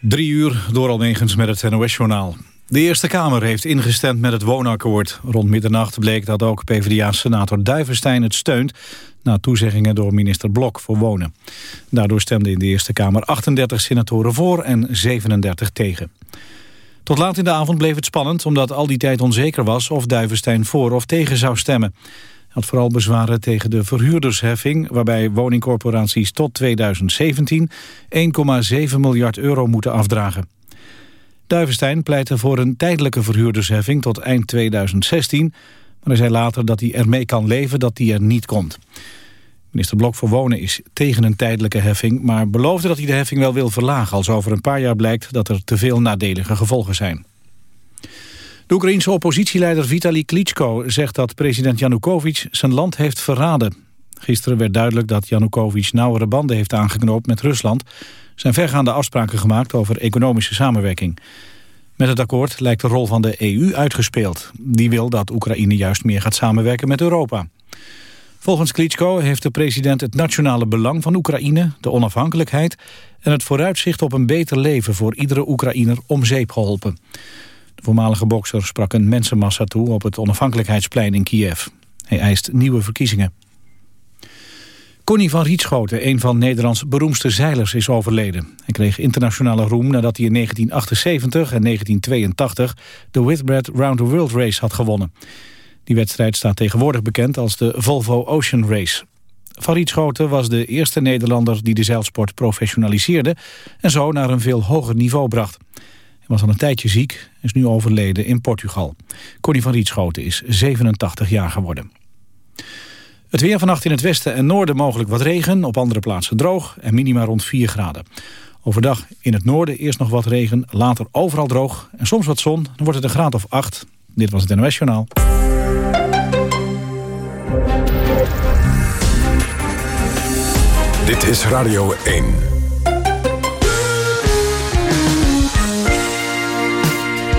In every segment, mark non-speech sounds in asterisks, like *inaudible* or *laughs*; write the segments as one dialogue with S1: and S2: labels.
S1: Drie uur door Almegens met het NOS-journaal. De Eerste Kamer heeft ingestemd met het woonakkoord. Rond middernacht bleek dat ook PvdA-senator Duivenstein het steunt... na toezeggingen door minister Blok voor wonen. Daardoor stemden in de Eerste Kamer 38 senatoren voor en 37 tegen. Tot laat in de avond bleef het spannend omdat al die tijd onzeker was... of Duivenstein voor of tegen zou stemmen had vooral bezwaren tegen de verhuurdersheffing... waarbij woningcorporaties tot 2017 1,7 miljard euro moeten afdragen. Duivenstein pleitte voor een tijdelijke verhuurdersheffing tot eind 2016... maar hij zei later dat hij ermee kan leven dat die er niet komt. Minister Blok voor Wonen is tegen een tijdelijke heffing... maar beloofde dat hij de heffing wel wil verlagen... als over een paar jaar blijkt dat er te veel nadelige gevolgen zijn. De Oekraïense oppositieleider Vitali Klitschko zegt dat president Janukovic zijn land heeft verraden. Gisteren werd duidelijk dat Janukovic nauwere banden heeft aangeknoopt met Rusland. Zijn vergaande afspraken gemaakt over economische samenwerking. Met het akkoord lijkt de rol van de EU uitgespeeld. Die wil dat Oekraïne juist meer gaat samenwerken met Europa. Volgens Klitschko heeft de president het nationale belang van Oekraïne, de onafhankelijkheid en het vooruitzicht op een beter leven voor iedere Oekraïner om zeep geholpen. De voormalige bokser sprak een mensenmassa toe op het onafhankelijkheidsplein in Kiev. Hij eist nieuwe verkiezingen. Connie van Rietschoten, een van Nederlands beroemdste zeilers, is overleden. Hij kreeg internationale roem nadat hij in 1978 en 1982 de Whitbread Round the World Race had gewonnen. Die wedstrijd staat tegenwoordig bekend als de Volvo Ocean Race. Van Rietschoten was de eerste Nederlander die de zeilsport professionaliseerde... en zo naar een veel hoger niveau bracht was al een tijdje ziek, is nu overleden in Portugal. Connie van Rietschoten is 87 jaar geworden. Het weer vannacht in het westen en noorden mogelijk wat regen, op andere plaatsen droog en minima rond 4 graden. Overdag in het noorden eerst nog wat regen, later overal droog en soms wat zon. Dan wordt het een graad of 8. Dit was het NOS Journaal.
S2: Dit is Radio 1.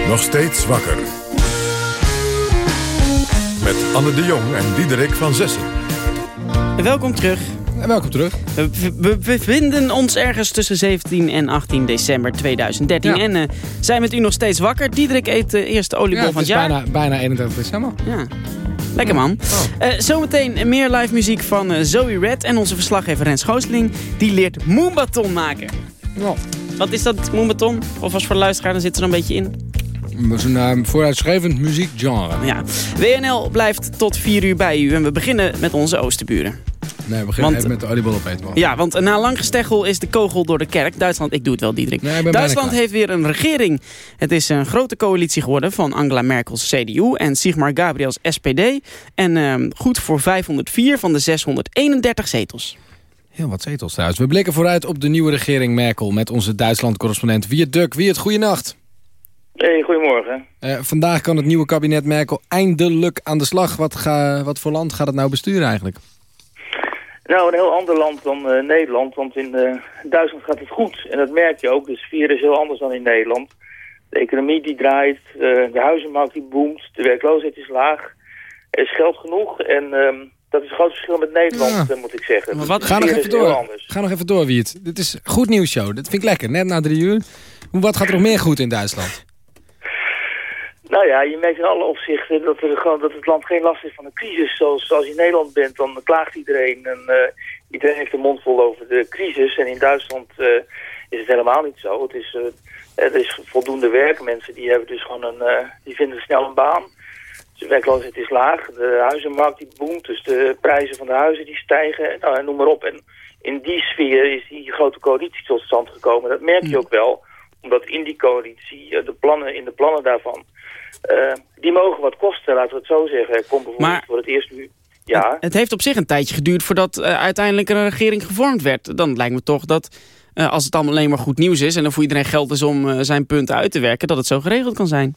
S2: Nog steeds wakker. Met Anne de Jong en Diederik van Zessen.
S3: Welkom terug.
S4: En welkom terug.
S3: We, we bevinden ons ergens tussen 17 en 18 december 2013. En uh, zijn met u nog steeds wakker. Diederik eet de eerste oliebol
S4: ja,
S3: van het jaar.
S4: Bijna, bijna 31 december.
S3: Ja. Lekker man. Oh. Uh, zometeen meer live muziek van uh, Zoe Red. En onze verslaggever Rens Goosling. Die leert Moombaton maken. Wat is dat, Moombaton? Of als voor de luisteraar, dan zit er een beetje in.
S4: Een uh, vooruitschrijvend muziekgenre.
S3: Ja. WNL blijft tot 4 uur bij u en we beginnen met onze oosterburen.
S4: Nee, we beginnen want, met de oliebol opeten.
S3: Ja, want na lang gesteggel is de kogel door de kerk. Duitsland, ik doe het wel, Diederik.
S4: Nee,
S3: Duitsland heeft weer een regering. Het is een grote coalitie geworden van Angela Merkels CDU en Sigmar Gabriels SPD. En uh, goed voor 504 van de 631 zetels.
S4: Heel wat zetels thuis. We blikken vooruit op de nieuwe regering Merkel... met onze Duitsland-correspondent Wiert Duk. Wiert, goeienacht.
S5: Hey, goedemorgen.
S4: Uh, vandaag kan het nieuwe kabinet Merkel eindelijk aan de slag. Wat, ga, wat voor land gaat het nou besturen eigenlijk?
S5: Nou, een heel ander land dan uh, Nederland. Want in uh, Duitsland gaat het goed. En dat merk je ook. Dus vier is heel anders dan in Nederland. De economie die draait, de huizenmarkt die boomt, de werkloosheid is laag. Er is geld genoeg en um, dat is een groot verschil met Nederland, ja. moet ik zeggen.
S4: Maar wat, ga nog even door. Ga nog even door, Wiet. Dit is goed nieuws show. Dat vind ik lekker. Net na drie uur. Wat gaat er nog meer goed in Duitsland?
S5: Nou ja, je merkt in alle opzichten dat, er gewoon, dat het land geen last heeft van een crisis. Zoals als je in Nederland bent, dan klaagt iedereen. En uh, iedereen heeft de mond vol over de crisis. En in Duitsland uh, is het helemaal niet zo. Het is, uh, er is voldoende werk. Mensen die, hebben dus gewoon een, die vinden snel een baan. De werkloosheid is laag. De huizenmarkt die boomt. Dus de prijzen van de huizen die stijgen. Nou, en noem maar op. En in die sfeer is die grote coalitie tot stand gekomen. Dat merk je ook wel. Omdat in die coalitie, de plannen, in de plannen daarvan uh, die mogen wat kosten, laten we het zo zeggen. Komt bijvoorbeeld maar, voor het eerst nu... Ja.
S3: Het, heeft op zich een tijdje geduurd voordat uh, uiteindelijk een regering gevormd werd. Dan lijkt me toch dat uh, als het allemaal alleen maar goed nieuws is... en er voor iedereen geld is om zijn punten uit te werken... dat het zo geregeld kan zijn.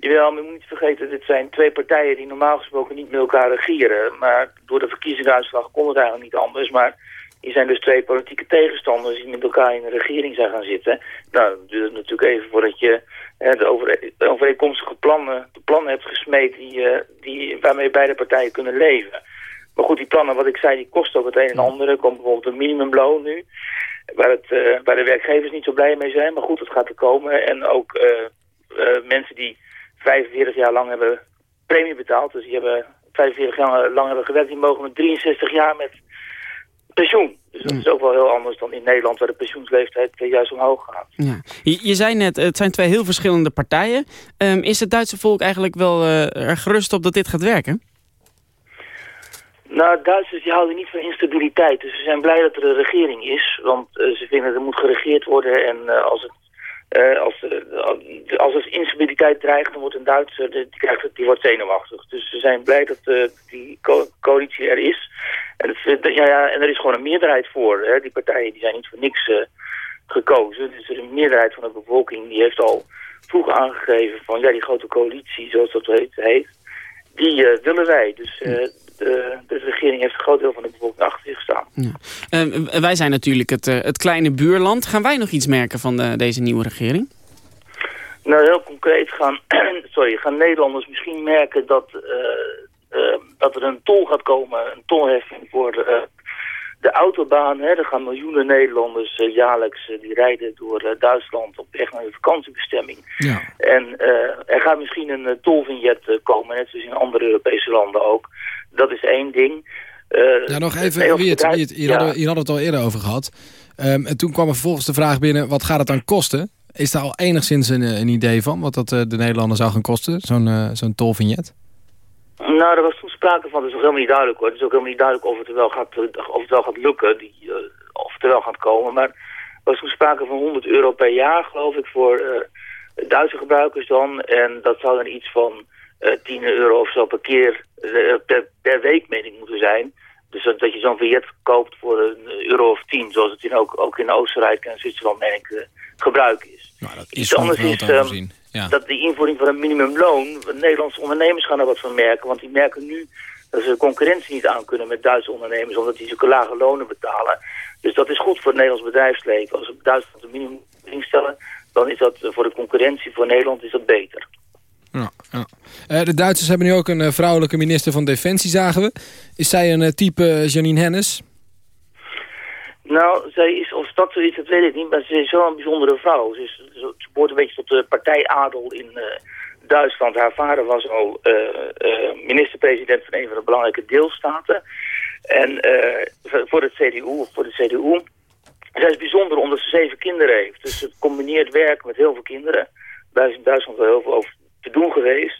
S5: Jawel, maar je moet niet vergeten, dit zijn twee partijen die normaal gesproken niet met elkaar regeren. Maar door de verkiezingsuitslag kon het eigenlijk niet anders. Maar hier zijn dus twee politieke tegenstanders die met elkaar in een regering zijn gaan zitten. Nou, dat duurt natuurlijk even voordat je de, over, overeenkomstige plannen, de plannen hebt gesmeed die, uh, die, waarmee beide partijen kunnen leven. Maar goed, die plannen, wat ik zei, die kosten ook het een en ander. Er komt bijvoorbeeld een minimumloon nu. waar, het, waar de werkgevers niet zo blij mee zijn. Maar goed, het gaat er komen. En ook mensen die 45 jaar lang hebben premie betaald. Dus die hebben 45 jaar lang hebben gewerkt. Die mogen met 63 jaar met pensioen. Dus dat is ook wel heel anders dan in Nederland... waar de pensioensleeftijd juist omhoog gaat.
S3: Ja. Je, je zei net, het zijn twee heel verschillende partijen. Um, is het Duitse volk eigenlijk wel uh, er gerust op dat dit gaat werken?
S5: Nou, Duitsers die houden niet van instabiliteit. Dus ze zijn blij dat er een regering is. Want uh, ze vinden dat er moet geregeerd worden. En uh, als het uh, als, uh, als er instabiliteit dreigt, dan wordt een Duitser die, krijgt, die wordt zenuwachtig. Dus ze zijn blij dat uh, die co coalitie er is. En, het, ja, ja, en er is gewoon een meerderheid voor. Hè. Die partijen die zijn niet voor niks gekozen. Dus er is een meerderheid van de bevolking die heeft al vroeg aangegeven van ja, die grote coalitie, zoals dat heet, heet die willen wij. Dus de, de, regering heeft een groot deel van de bevolking achter zich staan. Ja.
S3: Uh, wij zijn natuurlijk het, uh, het kleine buurland. Gaan wij nog iets merken van de, deze nieuwe regering?
S5: Nou, heel concreet gaan, *clears throat* sorry, gaan Nederlanders misschien merken dat, uh, dat er een tol gaat komen, een tolheffing voor de autobaan, hè, er gaan miljoenen Nederlanders uh, jaarlijks uh, die rijden door uh, Duitsland op weg naar de vakantiebestemming. Ja. En er gaat misschien een tolvignet komen, net zoals in andere Europese landen ook. Dat is één ding.
S4: ja, nog even, wie het, wie het, hier, ja. hadden, hier hadden we het al eerder over gehad. Um, en toen kwam er vervolgens de vraag binnen, wat gaat het dan kosten? Is daar al enigszins een, een idee van, wat dat de Nederlanders zou gaan kosten, zo'n zo'n tolvignet?
S5: Nou, er was toen sprake van, dat is nog helemaal niet duidelijk hoor. Het is ook helemaal niet duidelijk of het wel gaat, of het wel gaat lukken, die, uh, of het er wel gaat komen. Maar er was toen sprake van 100 euro per jaar, geloof ik, voor uh, Duitse gebruikers dan. En dat zou dan iets van uh, 10 euro of zo per keer, per, per week, meen ik, moeten zijn. Dus dat, dat je zo'n vignet koopt voor een euro of 10, zoals het in ook, ook in Oostenrijk en Zwitserland, meen ik, gebruik is.
S4: Nou, dat is anders is, um,
S5: ja. dat de invoering van een minimumloon, Nederlandse ondernemers gaan er wat van merken. Want die merken nu dat ze de concurrentie niet aan kunnen met Duitse ondernemers, omdat die zulke lage lonen betalen. Dus dat is goed voor het Nederlands bedrijfsleven. Als we Duitsland een minimum instellen, dan is dat voor de concurrentie voor Nederland is dat beter.
S4: Ja, ja. Uh, de Duitsers hebben nu ook een uh, vrouwelijke minister van Defensie, zagen we. Is zij een type Janine Hennis?
S5: Nou, zij is, of dat zoiets, dat weet ik niet, maar ze is wel een bijzondere vrouw. Ze, is, ze behoort een beetje tot de partijadel in uh, Duitsland. Haar vader was al uh, uh, minister-president van een van de belangrijke deelstaten. En voor het CDU, of voor de CDU, zij is bijzonder omdat ze zeven kinderen heeft. Dus het combineert werk met heel veel kinderen. Daar is in Duitsland wel heel veel over te doen geweest.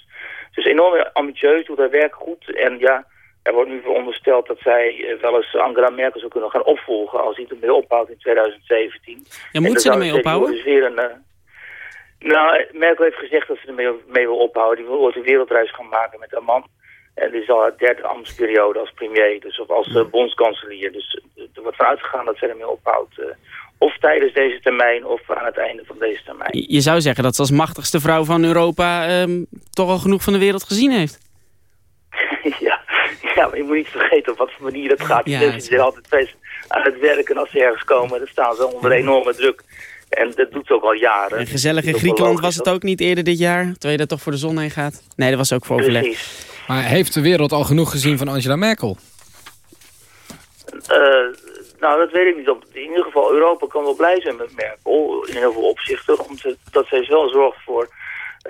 S5: Ze is enorm ambitieus, doet haar werk goed en ja... Er wordt nu verondersteld dat zij eh, wel eens Angela Merkel zou kunnen gaan opvolgen als hij ermee ophoudt in 2017.
S3: Ja, moet ze ermee ophouden?
S5: Dus weer een, uh... nou, Merkel heeft gezegd dat ze ermee mee wil ophouden. Die wil ooit een wereldreis gaan maken met haar man. En dit is al haar derde ambtsperiode als premier, dus of als uh, bondskanselier. Dus er wordt vanuit gegaan dat zij ermee ophoudt. Uh, of tijdens deze termijn of aan het einde van deze termijn.
S3: Je zou zeggen dat ze als machtigste vrouw van Europa um, toch al genoeg van de wereld gezien heeft. *laughs*
S5: ja, ja, maar je moet niet vergeten op wat voor manier dat gaat. Ja, mensen zijn altijd aan het werken als ze ergens komen. Dan staan ze onder enorme druk. En dat doet ze ook al jaren.
S3: En gezellig in Griekenland was het ook niet eerder dit jaar? Terwijl je daar toch voor de zon heen gaat? Nee, dat was ook voor overleg. Precies.
S4: Maar heeft de wereld al genoeg gezien van Angela Merkel?
S5: Uh, nou, dat weet ik niet. In ieder geval, Europa kan wel blij zijn met Merkel. In heel veel opzichten. Omdat zij wel zorgt voor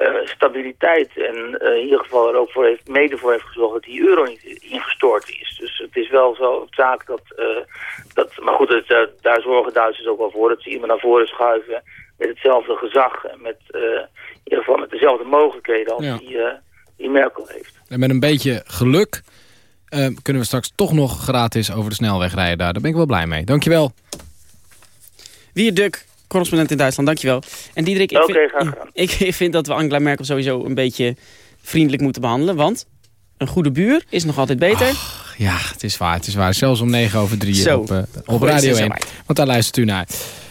S5: uh, stabiliteit. En uh, in ieder geval er ook voor heeft, mede voor heeft gezorgd dat die euro niet ingestort is. Dus het is wel zo zaak dat... Uh, dat maar goed, het, daar zorgen Duitsers ook wel voor. Dat ze iemand naar voren schuiven met hetzelfde gezag. En met, in ieder geval met dezelfde mogelijkheden als die, die Merkel heeft.
S4: En met een beetje geluk kunnen we straks toch nog gratis over de snelweg rijden daar. Daar ben ik wel blij mee. Dankjewel.
S3: Wie Duk, correspondent in Duitsland, dankjewel. En Diederik, ik, vind, ik, *laughs* ik vind dat we Angela Merkel sowieso een beetje vriendelijk moeten behandelen. Want een goede buur is nog altijd beter.
S4: ja, het is waar. Het is waar. Zelfs om 9 over 3 op, uh, op Radio 1. Want daar luistert u naar.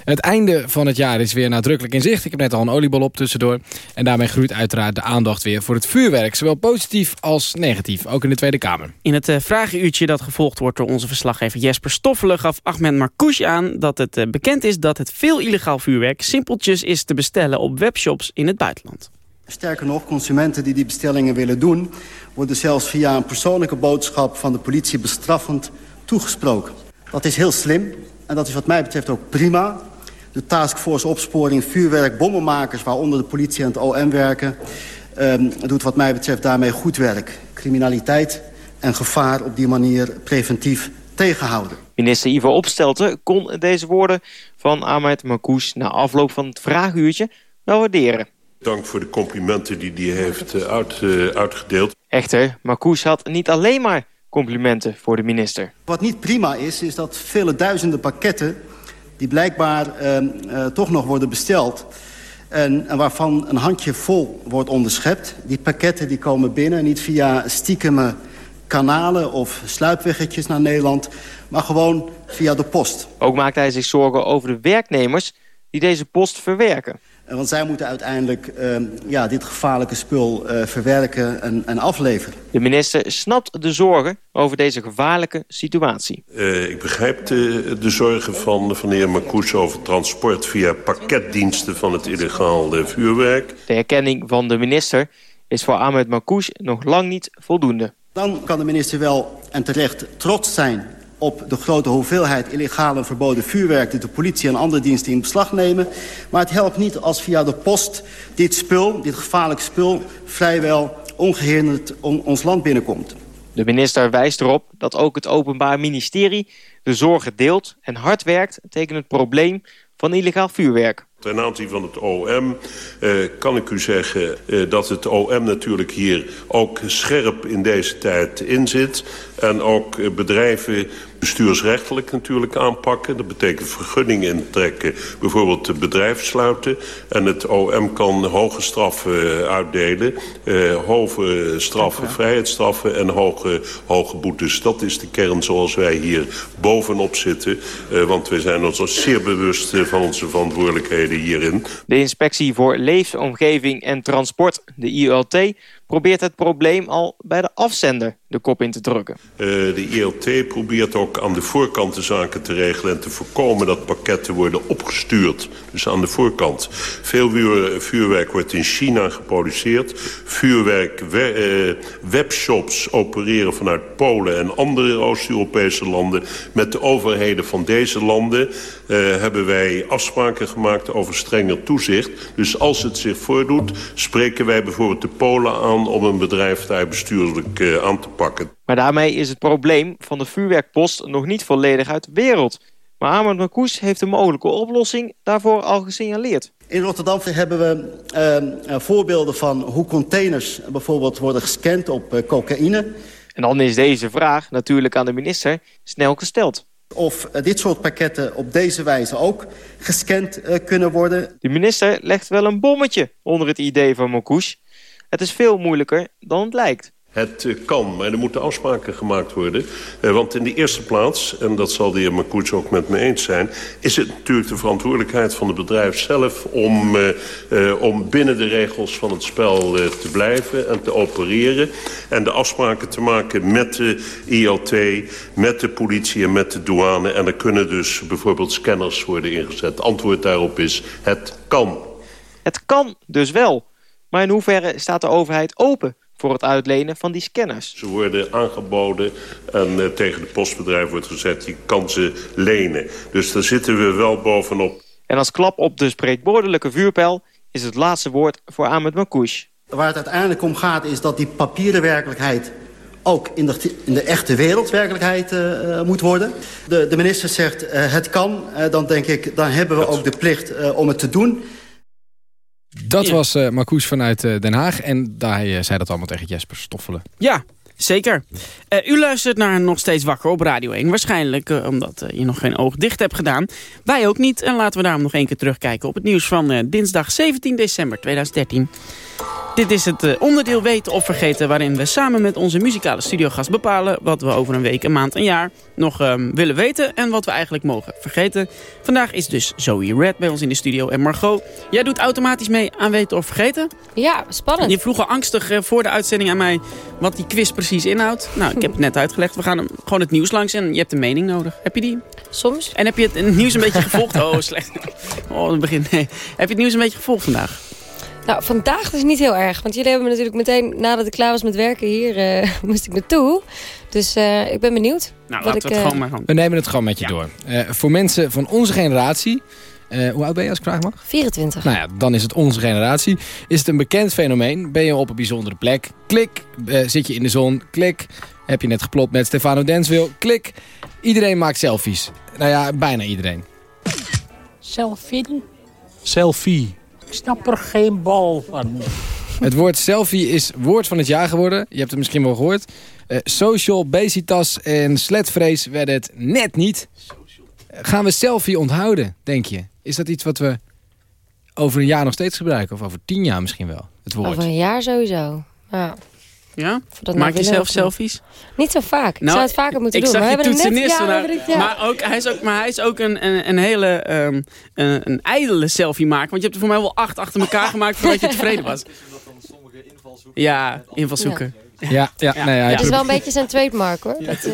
S4: Het einde van het jaar is weer nadrukkelijk in zicht. Ik heb net al een oliebol op tussendoor. En daarmee groeit uiteraard de aandacht weer voor het vuurwerk. Zowel positief als negatief, ook in de Tweede Kamer.
S3: In het uh, vragenuurtje dat gevolgd wordt door onze verslaggever Jesper Stoffelen... gaf Ahmed Marcouch aan dat het uh, bekend is dat het veel illegaal vuurwerk... simpeltjes is te bestellen op webshops in het buitenland.
S6: Sterker nog, consumenten die die bestellingen willen doen... worden zelfs via een persoonlijke boodschap van de politie bestraffend toegesproken. Dat is heel slim, en dat is wat mij betreft ook prima. De taskforce opsporing vuurwerk bommenmakers... waaronder de politie en het OM werken... Um, doet wat mij betreft daarmee goed werk. Criminaliteit en gevaar op die manier preventief tegenhouden.
S7: Minister Ivo Opstelten kon deze woorden van Ahmed Marcouch... na afloop van het vraaguurtje wel waarderen.
S8: Dank voor de complimenten die hij heeft uh, uit, uh, uitgedeeld.
S7: Echter, Marcouch had niet alleen maar complimenten voor de minister.
S6: Wat niet prima is, is dat vele duizenden pakketten... die blijkbaar uh, uh, toch nog worden besteld... En, en, waarvan een handje vol wordt onderschept. Die pakketten die komen binnen, niet via stiekeme kanalen of sluipweggetjes naar Nederland... maar gewoon via de post.
S7: Ook maakt hij zich zorgen over de werknemers die deze post verwerken.
S6: Want zij moeten uiteindelijk uh, ja, dit gevaarlijke spul uh, verwerken en, en, afleveren.
S7: De minister snapt de zorgen over deze gevaarlijke situatie.
S8: Uh, ik begrijp de, de, zorgen van, van de heer Marcouch over transport... via pakketdiensten van het illegaal vuurwerk.
S7: De herkenning van de minister is voor Ahmed Marcouch nog lang niet voldoende.
S6: Dan kan de minister wel en terecht trots zijn op de grote hoeveelheid illegale verboden vuurwerk... dat de politie en andere diensten in beslag nemen. Maar het helpt niet als via de post dit spul, dit gevaarlijk spul... vrijwel ongehinderd ons land binnenkomt.
S7: De minister wijst erop dat ook het Openbaar Ministerie de zorgen deelt... en hard werkt tegen het probleem van illegaal vuurwerk.
S8: Ten aanzien van het OM uh, kan ik u zeggen uh, dat het OM natuurlijk hier ook scherp in deze tijd inzit. En ook uh, bedrijven bestuursrechtelijk natuurlijk aanpakken. Dat betekent vergunningen intrekken, bijvoorbeeld het bedrijf sluiten. En het OM kan hoge straffen uitdelen. hoge straffen, vrijheidsstraffen en hoge, hoge boetes. Dat is de kern zoals wij hier bovenop zitten. want wij zijn ons zeer bewust van onze verantwoordelijkheden hierin.
S7: De Inspectie voor Leefomgeving en Transport, de ILT probeert het probleem al bij de afzender de kop in te drukken.
S8: Uh, de ILT probeert ook aan de voorkant de zaken te regelen... en te voorkomen dat pakketten worden opgestuurd. Dus aan de voorkant. Veel vuurwerk wordt in China geproduceerd. Vuurwerk, we, uh, webshops opereren vanuit Polen en andere Oost-Europese landen. Met de overheden van deze landen uh, hebben wij afspraken gemaakt over strenger toezicht. Dus als het zich voordoet, spreken wij bijvoorbeeld de Polen aan om een bedrijf daar bestuurlijk uh, aan te pakken.
S7: Maar daarmee is het probleem van de vuurwerkpost nog niet volledig uit de wereld. Maar Ahmed Marcouch heeft een mogelijke oplossing daarvoor al gesignaleerd.
S6: In Rotterdam hebben we uh, voorbeelden van hoe containers bijvoorbeeld worden gescand op uh, cocaïne.
S7: En dan is deze vraag natuurlijk aan de minister snel gesteld.
S6: Of uh, dit soort pakketten op deze wijze ook gescand kunnen worden.
S7: De minister legt wel een bommetje onder het idee van Marcouch. Het is veel moeilijker dan het lijkt.
S8: Het kan, maar er moeten afspraken gemaakt worden. Uh, want in de eerste plaats, en dat zal de heer Marcouch ook met me eens zijn... is het natuurlijk de verantwoordelijkheid van het bedrijf zelf... om, uh, om binnen de regels van het spel te blijven en te opereren... en de afspraken te maken met de ILT, met de politie en met de douane. En er kunnen dus bijvoorbeeld scanners worden ingezet. Het antwoord daarop is, het kan.
S7: Het kan dus wel. Maar in hoeverre staat de overheid open voor het uitlenen van die scanners?
S8: Ze worden aangeboden en uh, tegen de postbedrijf wordt gezegd... je kan ze lenen. Dus daar zitten we wel bovenop.
S7: En als klap op de spreekwoordelijke vuurpijl... is het laatste woord voor Ahmed Marcouch.
S6: Waar het uiteindelijk om gaat is dat die papieren werkelijkheid ook in de, in de echte wereldwerkelijkheid uh, moet worden. De, de minister zegt uh, het kan, uh, dan denk ik, dan hebben we ook de plicht om het te doen.
S4: Dat ja. was uh, Marcouch vanuit uh, Den Haag. En daar uh, zei dat allemaal tegen Jesper Stoffelen.
S3: Ja, zeker. u luistert naar Nog Steeds Wakker op Radio 1. Waarschijnlijk omdat je nog geen oog dicht hebt gedaan. Wij ook niet. En laten we daarom nog één keer terugkijken op het nieuws van dinsdag 17 december 2013. Dit is het onderdeel Weten of Vergeten... waarin we samen met onze muzikale studiogast bepalen... wat we over een week, een maand, een jaar nog um, willen weten... en wat we eigenlijk mogen vergeten. Vandaag is dus Zoe Red bij ons in de studio. En Margot, jij doet automatisch mee aan Weten of Vergeten?
S9: Ja, spannend.
S3: Je vroeg al angstig uh, voor de uitzending aan mij... wat die quiz precies inhoudt. Nou, ik heb het net uitgelegd. We gaan gewoon het nieuws langs en je hebt een mening nodig. Heb je die?
S9: Soms.
S3: En heb je het nieuws een beetje gevolgd? Oh, *laughs* slecht. Oh, het begin. Nee. Heb je het nieuws een beetje gevolgd vandaag?
S10: Nou, vandaag dus niet heel erg. Want jullie hebben me natuurlijk meteen, nadat ik klaar was met werken hier, uh, *laughs* moest ik naartoe. Dus uh, ik ben benieuwd.
S3: Nou, wat laten ik, we het uh, gewoon maar
S4: We nemen het gewoon met je ja. door. voor mensen van onze generatie... hoe oud ben je als ik vraag mag?
S10: 24.
S4: Nou ja, dan is het onze generatie. Is het een bekend fenomeen? Ben je op een bijzondere plek? Klik. zit je in de zon? Klik. Heb je net geplot met Stefano Denswil? Klik. Iedereen maakt selfies. Nou ja, bijna iedereen.
S11: Selfie?
S12: Selfie.
S11: Ik snap er geen bal van.
S4: Het woord selfie is woord van het jaar geworden. Je hebt het misschien wel gehoord. Uh, social, basitas en sletvrees werden het net niet. Gaan we selfie onthouden, denk je? Is dat iets wat we over een jaar nog steeds gebruiken? Of over tien jaar misschien wel, het woord?
S10: Over een jaar sowieso, ja.
S3: Ja? Maak je zelf selfies?
S10: Niet zo vaak. Ik nou, zou het vaker moeten
S3: ik
S10: doen.
S3: Zag
S10: maar
S3: je toetsenist ja, maar, ook, hij is ook, maar hij is ook een, een, een hele um, een, een ijdele selfie maken. Want je hebt er voor mij wel acht achter elkaar *laughs* gemaakt voordat je tevreden was. Ja, invalszoeken.
S4: Ja, ja, ja. Nee, ja,
S10: Het is wel een beetje zijn trademark hoor. Dat, *laughs*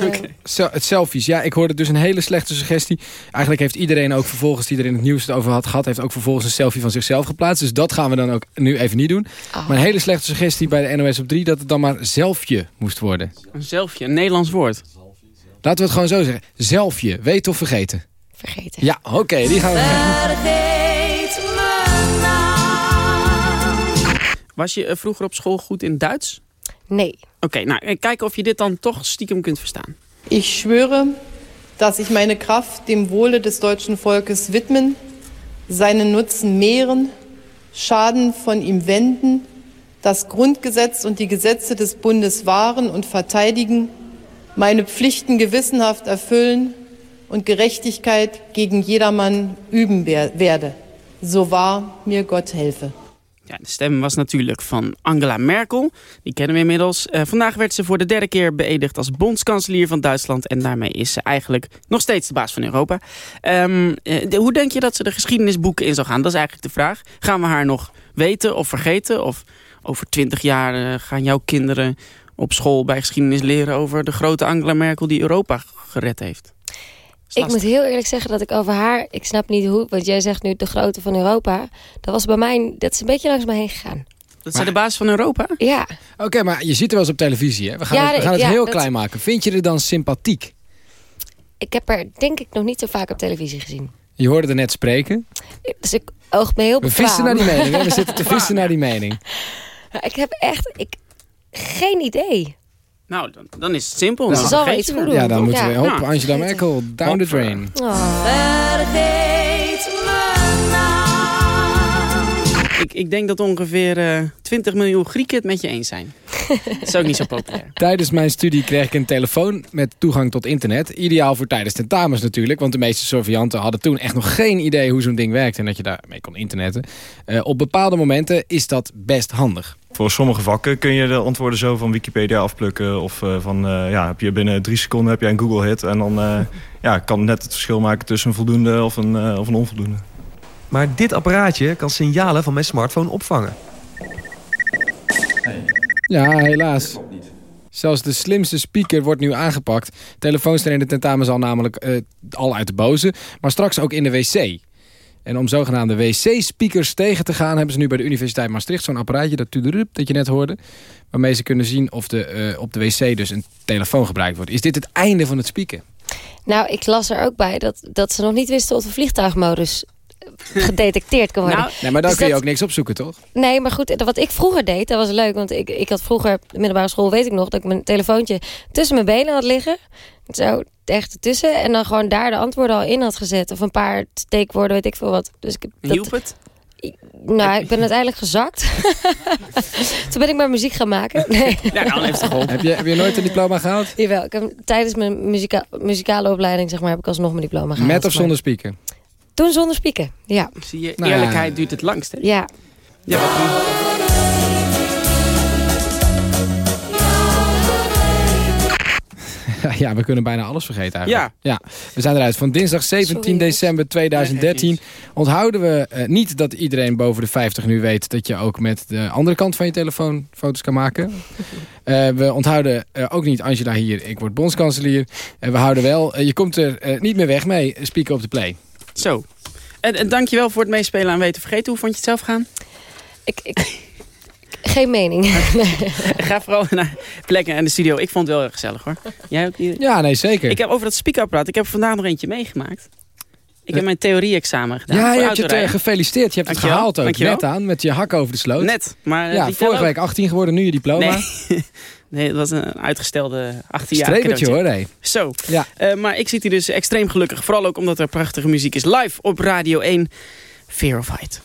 S10: uh...
S4: Het selfies, ja, ik hoorde dus een hele slechte suggestie. Eigenlijk heeft iedereen ook vervolgens, die er in het nieuws het over had gehad... heeft ook vervolgens een selfie van zichzelf geplaatst. Dus dat gaan we dan ook nu even niet doen. Oh. Maar een hele slechte suggestie bij de NOS op 3... dat het dan maar zelfje moest worden.
S3: Een zelfje, een Nederlands woord.
S4: Laten we het gewoon zo zeggen. Zelfje, weten of vergeten?
S10: Vergeten.
S4: Ja, oké, okay, die gaan we... Vergeet me
S3: nou. Was je uh, vroeger op school goed in Duits?
S10: Nee.
S3: Oké, okay, nou, kijken of je dit dan toch stiekem kunt verstaan.
S13: Ik schwöre, dass ich meine Kraft dem Wohle des deutschen Volkes widmen, seinen Nutzen mehren, Schaden von ihm wenden, das Grundgesetz und die Gesetze des Bundes wahren und verteidigen, meine Pflichten gewissenhaft erfüllen und Gerechtigkeit gegen jedermann üben werde. So wahr mir Gott helfe.
S3: Ja, de stem was natuurlijk van Angela Merkel. Die kennen we inmiddels. Uh, vandaag werd ze voor de derde keer beëdigd als bondskanselier van Duitsland. En daarmee is ze eigenlijk nog steeds de baas van Europa. Uh, de, hoe denk je dat ze de geschiedenisboeken in zal gaan? Dat is eigenlijk de vraag. Gaan we haar nog weten of vergeten? Of over twintig jaar uh, gaan jouw kinderen op school bij geschiedenis leren... over de grote Angela Merkel die Europa gered heeft?
S10: Ik moet heel eerlijk zeggen dat ik over haar... Ik snap niet hoe, want jij zegt nu de grote van Europa. Dat was bij mij... Dat is een beetje langs me heen gegaan.
S3: Dat zijn de baas van Europa?
S10: Ja.
S4: Oké, maar je ziet er wel eens op televisie, hè? We gaan het, we gaan het heel klein maken. Vind je er dan sympathiek?
S10: Ik heb haar denk ik nog niet zo vaak op televisie gezien.
S4: Je hoorde er net spreken.
S10: Dus ik oog me heel bekwaam.
S4: We vissen naar die mening, hè? We zitten te *laughs* vissen naar die mening.
S10: Ik heb echt... Ik, geen idee.
S3: Nou, dan, dan is het simpel.
S10: Nou, zal iets goed doen.
S4: Ja, dan moeten we... Hop, ja. Angela Merkel, down the drain. Oh.
S3: Ik, ik denk dat ongeveer uh, eh, 20 miljoen Grieken het met je eens zijn. *laughs* dat is ook niet zo populair.
S4: Tijdens mijn studie kreeg ik een telefoon met toegang tot internet. Ideaal voor tijdens tentamens natuurlijk. Want de meeste surveillanten hadden toen echt nog geen idee hoe zo'n ding werkte. En dat je daarmee kon internetten. Uh, op bepaalde momenten is dat best handig.
S14: Voor sommige vakken kun je de antwoorden zo van Wikipedia afplukken. Of uh, van, uh, ja, heb je binnen drie seconden heb je een Google hit. En dan uh, *laughs* ja, kan net het verschil maken tussen een voldoende of een, of een onvoldoende.
S15: Maar dit apparaatje kan signalen van mijn smartphone opvangen.
S4: Ja, helaas. Zelfs de slimste speaker wordt nu aangepakt. Telefoons zijn in de tentamen al namelijk uh, al uit de boze. Maar straks ook in de wc. En om zogenaamde wc-speakers tegen te gaan... hebben ze nu bij de Universiteit Maastricht zo'n apparaatje... Dat, dat je net hoorde. Waarmee ze kunnen zien of de, uh, op de wc dus een telefoon gebruikt wordt. Is dit het einde van het spieken?
S10: Nou, ik las er ook bij dat, dat ze nog niet wisten... of de vliegtuigmodus gedetecteerd kan worden. Nou,
S4: nee, maar dan dus kun je ook niks opzoeken, toch?
S10: Nee, maar goed, wat ik vroeger deed, dat was leuk. Want ik, ik had vroeger, de middelbare school weet ik nog... dat ik mijn telefoontje tussen mijn benen had liggen. Zo, echt tussen. En dan gewoon daar de antwoorden al in had gezet. Of een paar steekwoorden, weet ik veel wat. Dus ik,
S3: dat, Hielp het?
S10: Nou, ik ben uiteindelijk gezakt. *laughs* Toen ben ik maar muziek gaan maken. *laughs* Nee.
S3: Ja, nou heeft het geholpen.
S4: Heb je, heb je nooit een diploma gehaald?
S10: Jawel, ik heb, tijdens mijn muzika muzikale opleiding zeg maar, heb ik alsnog mijn diploma gehaald.
S4: Met of zonder speaker?
S10: Toen zonder spieken, ja.
S3: Zie je, nou eerlijkheid duurt het langst, hè?
S10: Ja.
S3: Ja, *laughs*
S4: Ja, we kunnen bijna alles vergeten eigenlijk. Ja. ja. We zijn eruit. Van dinsdag 17 december 2013 onthouden we uh, niet dat iedereen boven de 50 nu weet... dat je ook met de andere kant van je telefoon foto's kan maken. Uh, *laughs* we onthouden uh, ook niet Angela hier, ik word bondskanselier. En we houden wel, je komt er niet meer weg mee, speaker op de play.
S3: Zo. En, en dankjewel voor het meespelen aan Weten Vergeten. Hoe vond je het zelf gaan?
S9: Ik, ik, *laughs* geen mening. *laughs* *laughs*
S3: Ga vooral naar plekken en de studio. Ik vond het wel heel gezellig hoor. Jij ook? Hier?
S4: Ja, nee, zeker.
S3: Ik heb over dat speakapparaat. Ik heb vandaag nog eentje meegemaakt. Ik heb mijn theorie-examen gedaan.
S4: Ja,
S3: voor
S4: je hebt je eh, gefeliciteerd. Je hebt het
S3: Dankjewel,
S4: gehaald ook.
S3: dankjewel.
S4: Net aan, met je hakken over de sloot.
S3: Net, maar eh,
S4: ja, vorige week 18 geworden, nu je diploma.
S3: Nee. Nee, dat was een uitgestelde 18 jaar
S4: Strebertje hoor, nee.
S3: Zo.
S4: Ja.
S3: Eh, maar ik zit hier dus extreem gelukkig. Vooral ook omdat er prachtige muziek is. Live op Radio 1. Fear of Height.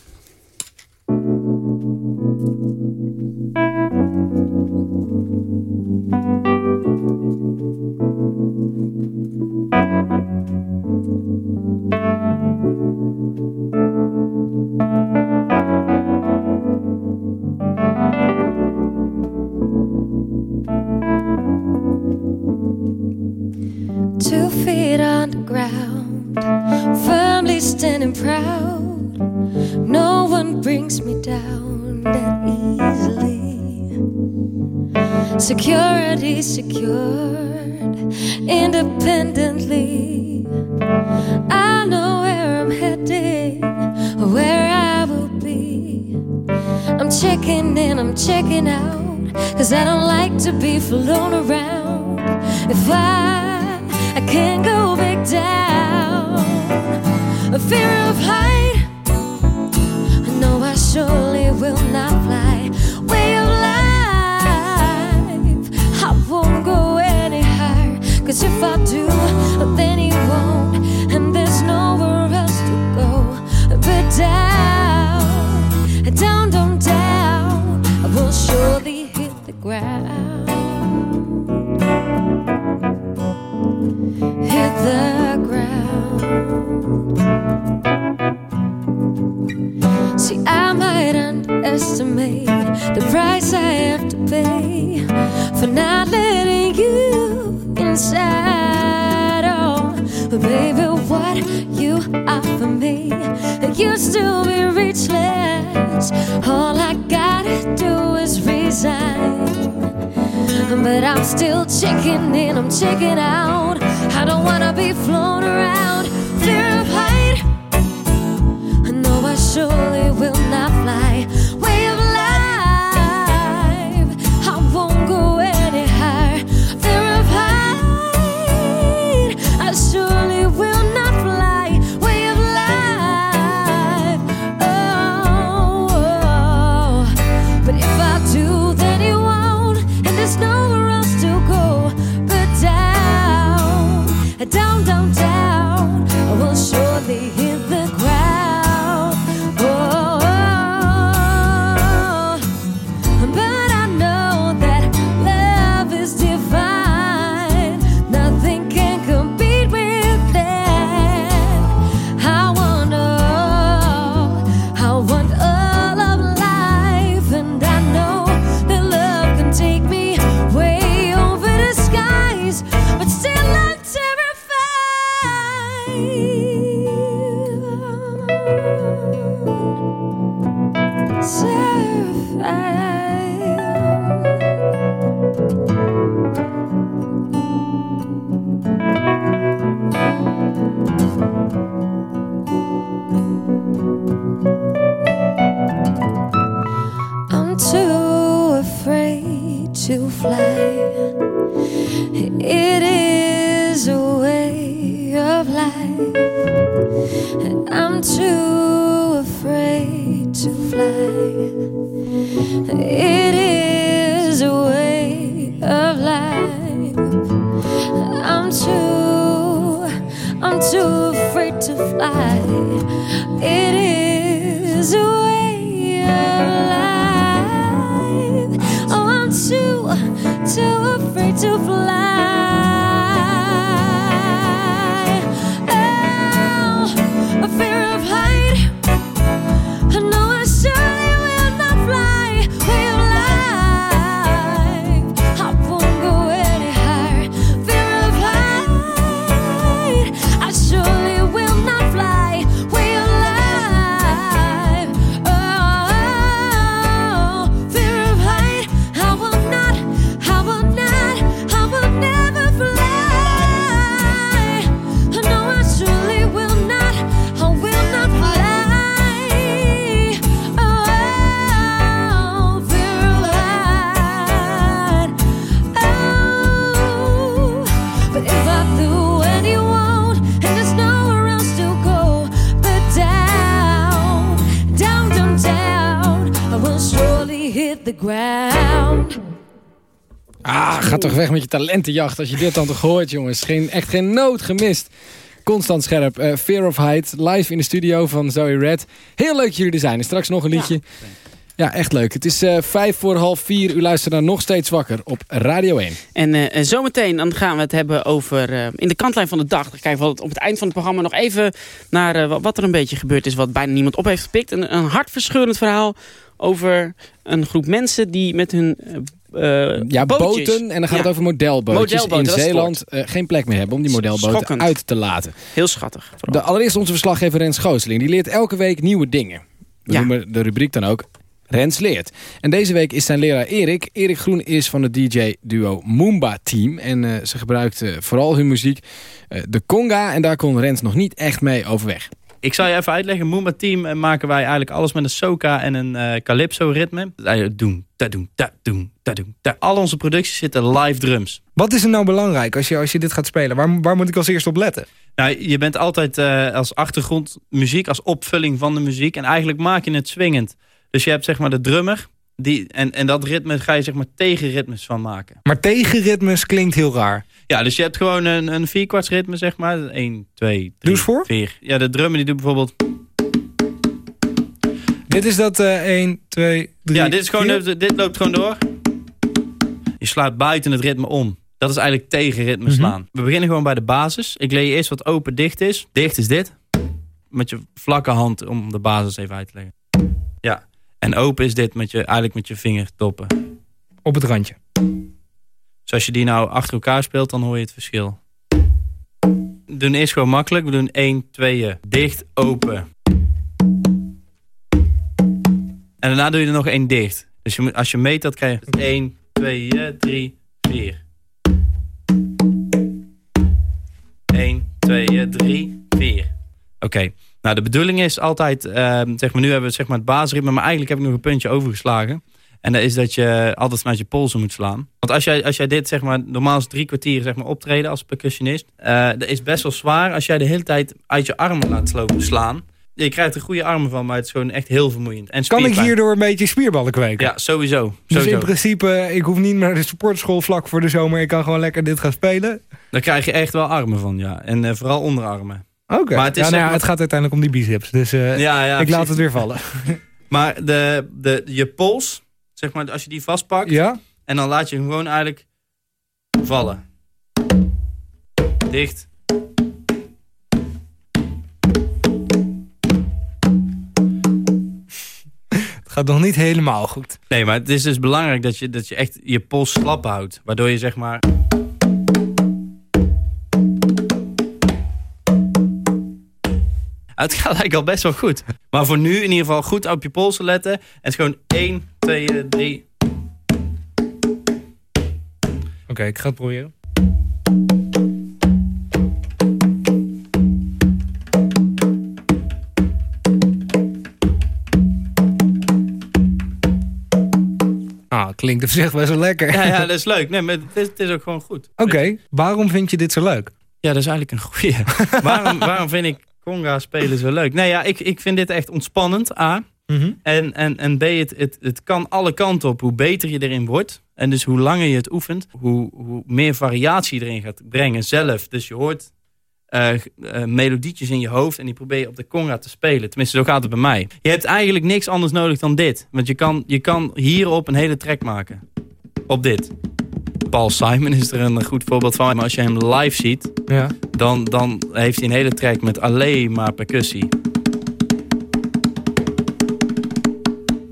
S10: Two feet on the ground, firmly standing proud. No one brings me down that easily. Security secured independently. I know where I'm heading, where I will be. I'm checking in, I'm checking out, cause I don't like to be flown around. If I I can't go back down. Fear of height. I know I surely will not fly. Way of life. I won't go any higher. Cause if I do, then he won't. And there's nowhere else to go but down. Down, down, down. I will surely hit the ground. For not letting you inside. Oh, but baby, what you offer me, you still be reachless. All I gotta do is resign. But I'm still checking in, I'm checking out. I don't wanna be flown around. Fear of height. I know I surely will not fly.
S4: Talentenjacht als je dit dan toch hoort, jongens. Geen, echt geen nood gemist. Constant scherp. Eh, Fear of Height, live in de studio van Zoe Red. Heel leuk dat jullie er zijn. En straks nog een liedje. Ja, echt leuk. Het is eh, vijf voor half vier. U luistert naar Nog Steeds Wakker op Radio 1.
S3: En eh, zometeen dan gaan we het hebben over... in de kantlijn van de dag. Dan kijken we op het eind van het programma nog even... naar wat er een beetje gebeurd is... wat bijna niemand op heeft gepikt. Een, een hartverscheurend verhaal over een groep mensen... die met hun eh,
S4: Ja,
S3: bootjes-
S4: boten. En dan gaat
S3: Ja.
S4: het over modelbootjes.
S3: Modelboten,
S4: in Zeeland eh, geen plek meer hebben om die modelboten
S3: Schokkend.
S4: uit te laten.
S3: Heel schattig.
S4: De, allereerst onze verslaggever Rens Gooseling. Die leert elke week nieuwe dingen. We
S3: Ja.
S4: noemen de rubriek dan ook Rens leert. En deze week is zijn leraar Erik. Erik Groen is van het DJ-duo Moomba Team. En eh, ze gebruikt eh, vooral hun muziek de conga. En daar kon Rens nog niet echt mee overweg.
S16: Ik zal je even uitleggen. Moomba Team eh, maken wij eigenlijk alles met een soca en een eh, calypso ritme. Doen, da doen, da doen, da doen. Al onze producties zitten live drums.
S17: Wat is er nou belangrijk als je, als je dit gaat spelen? Waar, waar moet ik als eerste op letten?
S16: Nou, je bent altijd eh, als achtergrondmuziek, als opvulling van de muziek. En eigenlijk maak je het swingend. Dus je hebt zeg maar de drummer. Die, en, en dat ritme ga je zeg maar tegenritmes van maken.
S17: Maar tegenritmes klinkt heel raar.
S16: Ja, dus je hebt gewoon een, een vierkwartsritme zeg maar. 1, 2, 3,
S17: Doe eens voor.
S16: 4. Ja, de drummer die doet bijvoorbeeld...
S17: Dit is dat eh 1, 2, 3,
S16: Ja, dit, is gewoon, dit loopt gewoon door. Je slaat buiten het ritme om. Dat is eigenlijk tegenritme
S17: Mhm.
S16: slaan. We beginnen gewoon bij de basis. Ik leer je eerst wat open-dicht is. Dicht is dit. Met je vlakke hand om de basis even uit te leggen. Ja. En open is dit met je, eigenlijk met je vingertoppen.
S17: Op het randje.
S16: Dus als je die nou achter elkaar speelt, dan hoor je het verschil. We doen eerst gewoon makkelijk. We doen 1, 2, dicht, open. En daarna doe je er nog één dicht. Dus je moet, als je meet, dat krijg je 1, 2, 3, 4. 1, 2, 3, 4. Oké. Nou, de bedoeling is altijd, ehm, zeg maar, nu hebben we zeg maar, het basisritme, maar eigenlijk heb ik nog een puntje overgeslagen. En dat is dat je altijd vanuit je polsen moet slaan. Want als jij, als jij dit, zeg maar, normaal is drie kwartier zeg maar, optreden als percussionist. eh dat is best wel zwaar als jij de hele tijd uit je armen laat slopen slaan. Je krijgt er goede armen van, maar het is gewoon echt heel vermoeiend. En
S17: Kan ik hierdoor een beetje spierballen kweken?
S16: Ja, sowieso.
S17: Dus
S16: sowieso.
S17: in principe, ik hoef niet naar de sportschool vlak voor de zomer. Ik kan gewoon lekker dit gaan spelen.
S16: Daar krijg je echt wel armen van, ja. En eh, vooral onderarmen.
S17: Oké.
S16: Maar het is
S17: ja, nou ja,
S16: maar-
S17: het gaat uiteindelijk om die biceps. Dus eh,
S16: Ja,
S17: ik laat het weer vallen. *laughs*
S16: Maar de, de, je pols, zeg maar, als je die vastpakt...
S17: Ja?
S16: en dan laat je hem gewoon eigenlijk vallen. Dicht. *laughs*
S17: Het gaat nog niet helemaal goed.
S16: Nee, maar het is dus belangrijk dat je, dat je echt je pols slap houdt. Waardoor je zeg maar... Het gaat eigenlijk al best wel goed. Maar voor nu in ieder geval goed op je polsen letten. En het is gewoon 1, 2, 3.
S17: Oké, ik ga het proberen. Ah, klinkt op zich best wel lekker.
S16: Ja, ja, dat is leuk. Nee, maar het is, het is ook gewoon goed.
S17: Oké, waarom vind je dit zo leuk?
S16: Ja, dat is eigenlijk een goeie. *laughs* waarom, waarom vind ik conga spelen zo leuk? Nee, ja, ik, ik vind dit echt ontspannend, A.
S17: Mhm.
S16: En, en, en B, het, het, het kan alle kanten op. Hoe beter je erin wordt. En dus hoe langer je het oefent, hoe, hoe meer variatie je erin gaat brengen zelf. Dus je hoort eh, melodietjes in je hoofd en die probeer je op de conga te spelen. Tenminste, zo gaat het bij mij. Je hebt eigenlijk niks anders nodig dan dit. Want je kan, je kan hierop een hele track maken. Op dit. Paul Simon is er een goed voorbeeld van. Maar als je hem live ziet,
S17: Ja.
S16: dan, dan heeft hij een hele track met alleen maar percussie.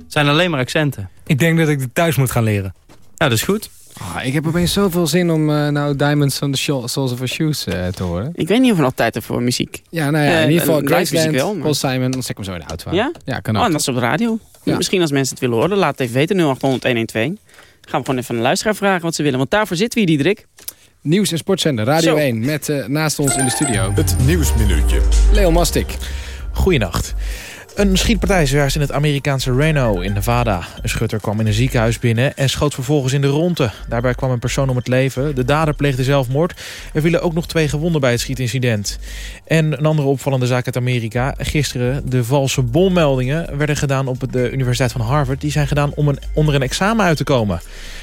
S16: Het zijn alleen maar accenten.
S17: Ik denk dat ik dit thuis moet gaan leren.
S16: Ja, dat is goed.
S4: Ah, ik heb opeens zoveel zin om eh, nou Diamonds on the Soles of Our Shoes eh, te horen.
S3: Ik weet niet of er nog tijd voor muziek.
S4: Ja, nou ja,
S3: Eh,
S4: in ieder geval Graceland,
S3: wel, maar-
S4: Paul Simon, dan zet ik hem zo in de auto.
S3: Ja?
S4: Ja, kan
S3: Oh,
S4: ook.
S3: en dat is op de radio.
S4: Ja.
S3: Misschien als mensen het willen horen, laat het even weten. 0800 112. Gaan we gewoon even een luisteraar vragen wat ze willen. Want daarvoor zitten we hier, Diederik.
S4: Nieuws- en sportzender, Radio
S3: Zo.
S4: 1, met eh, naast ons in de studio...
S2: Het Nieuwsminuutje.
S4: Leo Mastik.
S18: Goeienacht. Een schietpartij zojuist in het Amerikaanse Reno in Nevada. Een schutter kwam in een ziekenhuis binnen en schoot vervolgens in de ronde. Daarbij kwam een persoon om het leven. De dader pleegde zelfmoord. Er vielen ook nog twee gewonden bij het schietincident. En een andere opvallende zaak uit Amerika. Gisteren de valse bommeldingen werden gedaan op de Universiteit van Harvard. Die zijn gedaan om onder een examen uit te komen.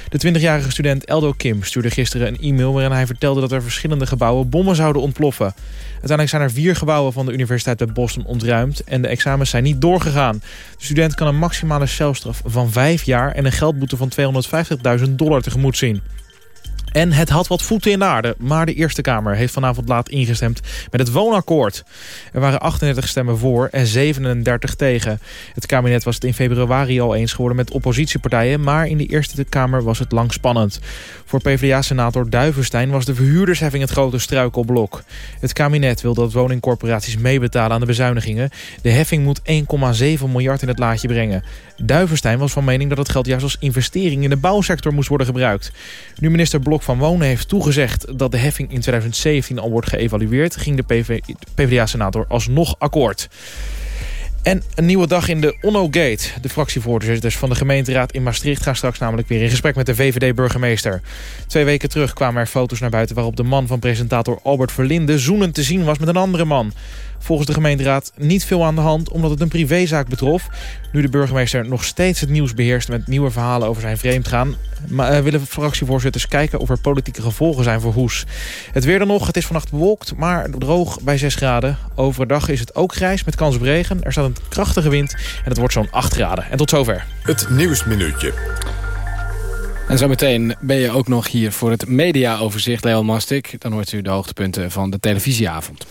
S18: De 20-jarige student Eldo Kim stuurde gisteren een e-mail... waarin hij vertelde dat er verschillende gebouwen bommen zouden ontploffen. Uiteindelijk zijn er vier gebouwen van de Universiteit bij Boston ontruimd... en de examens zijn niet doorgegaan. De student kan een maximale celstraf van vijf jaar... en een geldboete van 250.000 dollar tegemoet zien. En het had wat voeten in de aarde, maar de Eerste Kamer heeft vanavond laat ingestemd met het woonakkoord. Er waren 38 stemmen voor en 37 tegen. Het kabinet was het in februari al eens geworden met oppositiepartijen, maar in de Eerste Kamer was het lang spannend. Voor PvdA-senator Duivenstein was de verhuurdersheffing het grote struikelblok. Het kabinet wil dat woningcorporaties meebetalen aan de bezuinigingen. De heffing moet 1,7 miljard in het laadje brengen. Duivenstein was van mening dat het geld juist als investering in de bouwsector moest worden gebruikt. Nu minister Blok van Wonen heeft toegezegd dat de heffing in 2017 al wordt geëvalueerd... ging de PvdA-senator alsnog akkoord. En een nieuwe dag in de Onno-gate. De fractievoorzitters van de gemeenteraad in Maastricht gaan straks namelijk weer in gesprek met de VVD-burgemeester. Twee weken terug kwamen er foto's naar buiten waarop de man van presentator Albert Verlinde zoenend te zien was met een andere man. Volgens de gemeenteraad niet veel aan de hand omdat het een privézaak betrof. Nu de burgemeester nog steeds het nieuws beheerst met nieuwe verhalen over zijn vreemdgaan... Maar, uh, willen fractievoorzitters kijken of er politieke gevolgen zijn voor Hoes. Het weer dan nog, het is vannacht bewolkt, maar droog bij 6 graden. Overdag is het ook grijs met kans op regen. Er staat een krachtige wind en het wordt zo'n 8 graden. En tot zover.
S2: Het Nieuwsminuutje.
S4: En zometeen ben je ook nog hier voor het mediaoverzicht, Leon Mastik. Dan hoort u de hoogtepunten van de televisieavond.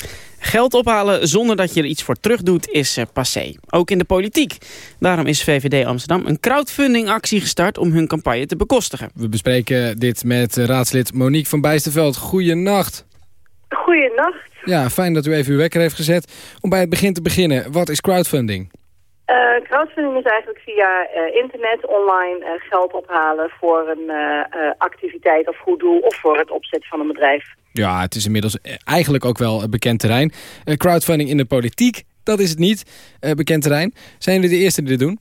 S3: Geld ophalen zonder dat je er iets voor terug doet is uh, passé. Ook in de politiek. Daarom is VVD Amsterdam een crowdfundingactie gestart om hun campagne te bekostigen.
S4: We bespreken dit met raadslid Monique van Bijsterveld. Goeienacht.
S19: Goeienacht.
S4: Ja, fijn dat u even uw wekker heeft gezet. Om bij het begin te beginnen, wat is crowdfunding?
S19: Uh, crowdfunding is eigenlijk via uh, internet online uh, geld ophalen voor een activiteit of goed doel of voor het opzetten van een bedrijf.
S4: Ja, het is inmiddels eigenlijk ook wel bekend terrein. crowdfunding in de politiek, dat is het niet. bekend terrein. Zijn jullie de eerste die dit doen?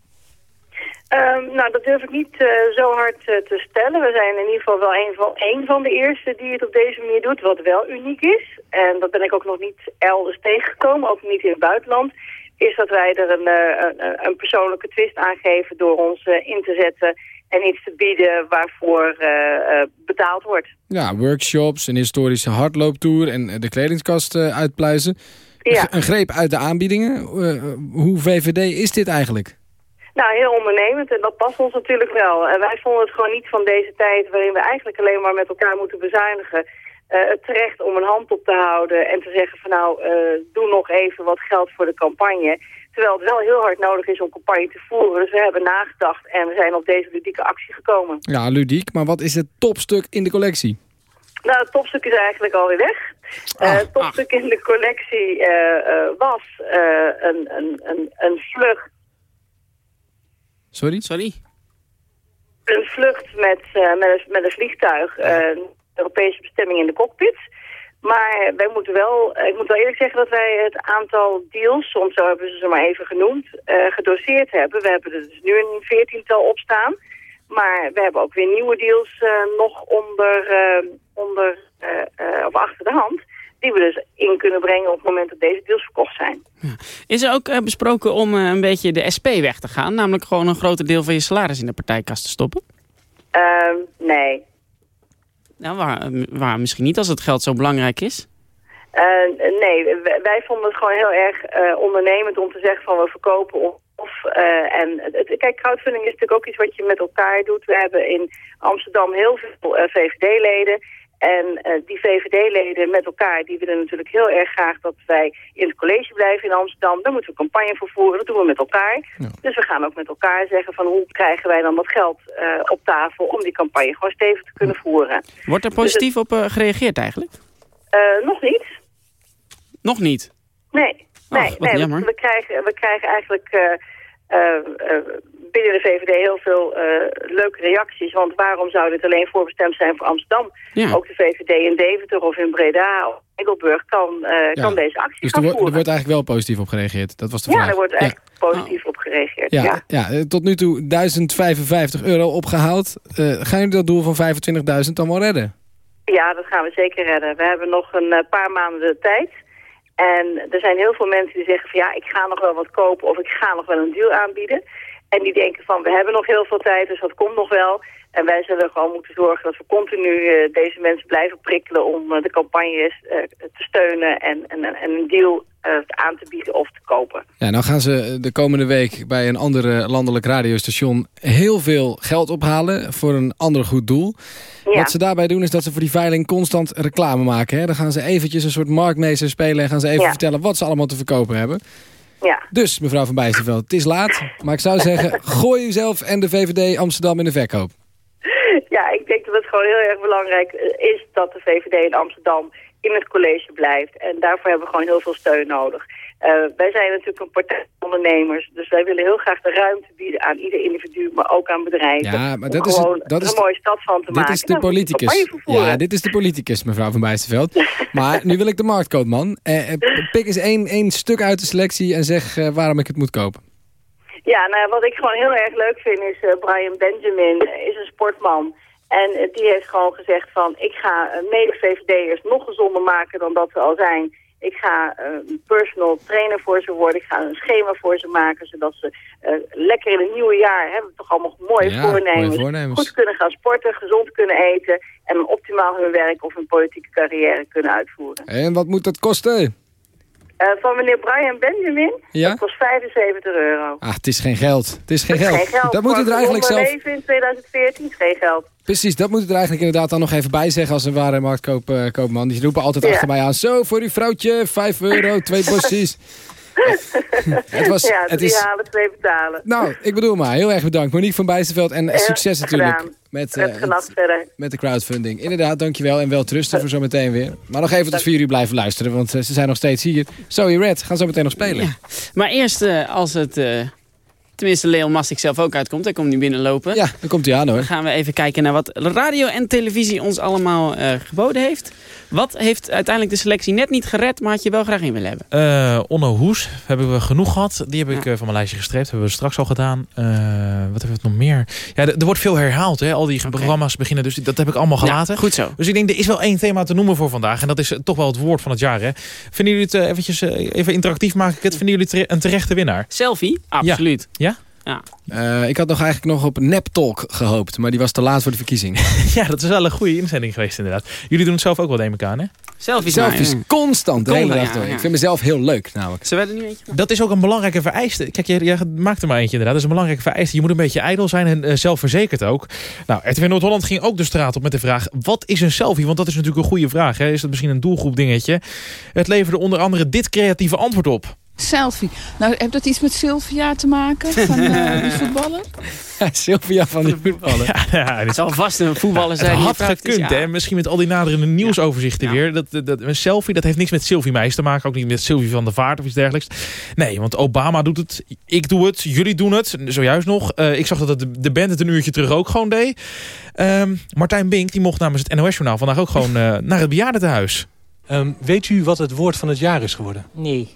S19: Um, nou, dat durf ik niet zo hard te stellen. We zijn in ieder geval wel een van, een van de eerste die het op deze manier doet, wat wel uniek is. En dat ben ik ook nog niet elders tegengekomen, ook niet in het buitenland is dat wij er een, een, een persoonlijke twist aan geven door ons in te zetten en iets te bieden waarvoor uh, betaald wordt.
S4: Ja, workshops, een historische hardlooptour en de kledingskast uh, uitpluizen. Ja. Een greep uit de aanbiedingen. hoe VVD is dit eigenlijk?
S19: Nou, heel ondernemend en dat past ons natuurlijk wel. En wij vonden het gewoon niet van deze tijd waarin we eigenlijk alleen maar met elkaar moeten bezuinigen terecht om een hand op te houden en te zeggen van nou, uh, doe nog even wat geld voor de campagne. Terwijl het wel heel hard nodig is om campagne te voeren. Dus we hebben nagedacht en we zijn op deze ludieke actie gekomen.
S4: Ja, ludiek. Maar wat is het topstuk in de collectie?
S19: Nou, het topstuk is eigenlijk alweer weg. Uh, het topstuk in de collectie was een, een, een, een vlucht.
S4: Sorry?
S3: Sorry?
S19: Een vlucht met, met, een, met een vliegtuig. Europese bestemming in de cockpit. Maar wij moeten wel, ik moet wel eerlijk zeggen dat wij het aantal deals, soms zo hebben ze ze maar even genoemd, uh, gedoseerd hebben. We hebben er dus nu een veertiental op staan. Maar we hebben ook weer nieuwe deals uh, nog onder, uh, onder of achter de hand. Die we dus in kunnen brengen op het moment dat deze deals verkocht zijn.
S3: Ja. Is er ook besproken om een beetje de SP weg te gaan? Namelijk gewoon een groter deel van je salaris in de partijkast te stoppen?
S19: Ehm, nee,
S3: nou, waar, waar misschien niet als het geld zo belangrijk is?
S19: Uh, nee, wij vonden het gewoon heel erg uh, ondernemend om te zeggen van we verkopen of... uh, en kijk, crowdfunding is natuurlijk ook iets wat je met elkaar doet. We hebben in Amsterdam heel veel VVD-leden. En uh, die VVD-leden met elkaar, die willen natuurlijk heel erg graag dat wij in het college blijven in Amsterdam. Daar moeten we campagne voor voeren, dat doen we met elkaar. Ja. Dus we gaan ook met elkaar zeggen van hoe krijgen wij dan dat geld uh, op tafel om die campagne gewoon stevig te kunnen voeren.
S3: Wordt er positief dus het, op uh, gereageerd eigenlijk?
S19: nog niet.
S3: Nog niet?
S19: Nee, nee,
S3: Ach,
S19: nee we, krijgen, we krijgen eigenlijk binnen de VVD heel veel eh, leuke reacties. Want waarom zou dit alleen voorbestemd zijn voor Amsterdam? Ook de VVD in Deventer of in Breda of Middelburg kan,
S4: Ja.
S19: kan deze actie
S4: Dus er,
S19: gaan
S4: wordt- er
S19: voeren.
S4: wordt eigenlijk wel positief op gereageerd. Dat was de
S19: ja,
S4: vraag.
S19: er wordt echt positief op gereageerd.
S4: Ja,
S19: Ja.
S4: ja. eh, tot nu toe 1055 euro opgehaald. Eh, gaan jullie dat doel van 25.000 dan wel redden?
S19: Ja, dat gaan we zeker redden. We hebben nog een paar maanden de tijd. En er zijn heel veel mensen die zeggen van ja, ik ga nog wel wat kopen of ik ga nog wel een deal aanbieden. En die denken van we hebben nog heel veel tijd, dus dat komt nog wel. En wij zullen gewoon moeten zorgen dat we continu eh, deze mensen blijven prikkelen om eh, de campagnes eh, te steunen en, en, en een deal aan te bieden of te kopen.
S4: Ja, nou gaan ze de komende week bij een ander eh, landelijk radiostation heel veel geld ophalen voor een ander goed doel.
S19: Ja.
S4: Wat ze daarbij doen is dat ze voor die veiling constant reclame maken. Hè? Dan gaan ze eventjes een soort marktmeester spelen en gaan ze even
S19: Ja.
S4: vertellen wat ze allemaal te verkopen hebben.
S19: Ja.
S4: Dus, mevrouw Van Bijsterveld, het is laat. Maar ik zou zeggen, gooi uzelf en de VVD Amsterdam in de verkoop.
S19: Ja, ik denk dat het gewoon heel erg belangrijk is dat de VVD in Amsterdam in het college blijft. En daarvoor hebben we gewoon heel veel steun nodig. Eh, wij zijn natuurlijk een partij van ondernemers, dus wij willen heel graag de ruimte bieden aan ieder individu, maar ook aan bedrijven.
S4: Ja, maar
S19: om
S4: dat is-
S19: gewoon
S4: dat is-
S19: een mooie stad van te
S4: Dit
S19: maken.
S4: is de
S19: je
S4: politicus. Ja, dit is de politicus, mevrouw Van Bijsterveld. Maar nu wil ik de marktkoopman. Eh, eh, pik eens één, één stuk uit de selectie en zeg waarom ik het moet kopen.
S19: Ja, nou, wat ik gewoon heel erg leuk vind is eh, Brian Benjamin is een sportman. En eh, die heeft gewoon gezegd van ik ga eh, mede-VVD'ers nog gezonder maken dan dat ze al zijn. Ik ga een personal trainer voor ze worden. Ik ga een schema voor ze maken. Zodat ze lekker in het nieuwe jaar, hebben we toch allemaal mooie,
S4: Ja,
S19: voornemens,
S4: mooie voornemens.
S19: Goed kunnen gaan sporten, gezond kunnen eten. En optimaal hun werk of hun politieke carrière kunnen uitvoeren.
S4: En wat moet dat kosten?
S19: Eh, van meneer Brian Benjamin,
S4: Ja?
S19: dat kost 75 euro.
S4: Ah, het is geen geld. Het is geen
S19: is
S4: geld.
S19: geen geld.
S4: Dat moet het er eigenlijk zelf...
S19: leven in 2014 is geen geld.
S4: Precies, dat moet het er eigenlijk inderdaad dan nog even bij zeggen als een ware marktkoopman. Die roepen altijd
S19: Ja.
S4: achter mij aan. Zo, voor uw vrouwtje, 5 euro, twee *laughs* bossies. Het was, *laughs*
S19: ja,
S4: het
S19: drie
S4: is,
S19: halen, twee betalen.
S4: nou, ik bedoel maar, heel erg bedankt. Monique van Bijsterveld en
S19: Heel
S4: succes
S19: graag
S4: natuurlijk
S19: gedaan.
S4: met,
S19: Met
S4: eh, met de crowdfunding. Inderdaad, dankjewel en wel trusten voor zometeen weer. Maar nog even tot vier uur blijven luisteren, want eh, ze zijn nog steeds hier. Zoe Red gaan zo meteen nog spelen.
S3: Maar eerst eh, als het... tenminste Leon Mastik zelf ook uitkomt. Hij komt nu binnenlopen.
S4: Ja, dan komt hij aan hoor.
S3: Dan gaan we even kijken naar wat radio en televisie ons allemaal eh, geboden heeft. Wat heeft uiteindelijk de selectie net niet gered, maar had je wel graag in willen hebben?
S18: Eh Onno Hoes hebben we genoeg gehad. Die heb ik eh, van mijn lijstje gestreept. Hebben we straks al gedaan. Eh, wat hebben we nog meer? Ja, er wordt veel herhaald. Hè? Al die programma's beginnen. Dus dat heb ik allemaal gelaten.
S3: goed zo.
S18: Dus ik denk, er is wel één thema te noemen voor vandaag. En dat is toch wel het woord van het jaar. Hè? Vinden jullie het eventjes, even interactief maak ik het. Vinden jullie het een terechte winnaar?
S3: Selfie? Absoluut.
S18: Ja?
S3: Ja.
S4: Eh, ik had nog eigenlijk nog op Nep Talk gehoopt, maar die was te laat voor de verkiezing. *laughs*
S18: ja, dat is wel een goede inzending geweest inderdaad. Jullie doen het zelf ook wel, neem ik aan, hè?
S3: Selfies,
S4: Selfies
S3: maar, ja.
S4: constant, de hele dag door.
S3: ja.
S4: Ik vind mezelf heel leuk namelijk.
S3: Zullen we er nu eentje
S18: Dat is ook een belangrijke vereiste. Kijk, jij, jij maakt er maar eentje inderdaad. Dat is een belangrijke vereiste. Je moet een beetje ijdel zijn en eh, zelfverzekerd ook. Nou, RTV Noord-Holland ging ook de straat op met de vraag... wat is een selfie? Want dat is natuurlijk een goede vraag. Hè? Is dat misschien een doelgroep dingetje? Het leverde onder andere dit creatieve antwoord op.
S20: Selfie. Nou, heeft dat iets met Sylvia te maken? Van eh, *laughs* die voetballer?
S4: Sylvia van die voetballen.
S18: Ja, ja,
S3: Het zal vast een voetballer
S18: Het
S3: zijn. die
S18: had
S3: praktisch-
S18: gekund,
S3: ja.
S18: hè? Misschien met al die naderende nieuwsoverzichten weer. Dat, dat, een selfie, dat heeft niks met Sylvie Meijs te maken. Ook niet met Sylvie van der Vaart of iets dergelijks. Nee, want Obama doet het. Ik doe het. Jullie doen het. Zojuist nog. Eh, ik zag dat de, de band het een uurtje terug ook gewoon deed. Ehm, Martijn Bink, die mocht namens het NOS-journaal vandaag ook gewoon eh, naar het bejaardentehuis.
S21: Ehm, weet u wat het woord van het jaar is geworden?
S11: Nee.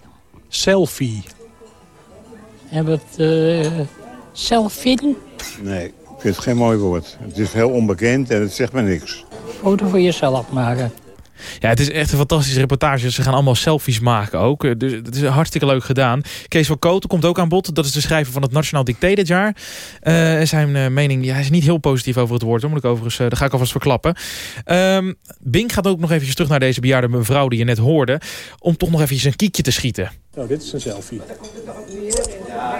S21: Selfie.
S11: En wat uh, selfie?
S22: Nee, ik vind het geen mooi woord. Het is heel onbekend en het zegt me niks.
S11: Foto voor jezelf maken.
S18: Ja, het is echt een fantastische reportage. Ze gaan allemaal selfies maken ook. Eh, Dus het is hartstikke leuk gedaan. Kees van Koten komt ook aan bod. Dat is de schrijver van het Nationaal Dicté dit jaar. Eh, zijn eh, mening, ja, hij is niet heel positief over het woord. Hoor. Moet ik overigens, eh, dat ga ik alvast verklappen. Ehm Bink gaat ook nog eventjes terug naar deze bejaarde mevrouw die je net hoorde. Om toch nog eventjes een kiekje te schieten.
S21: Nou, dit is een selfie.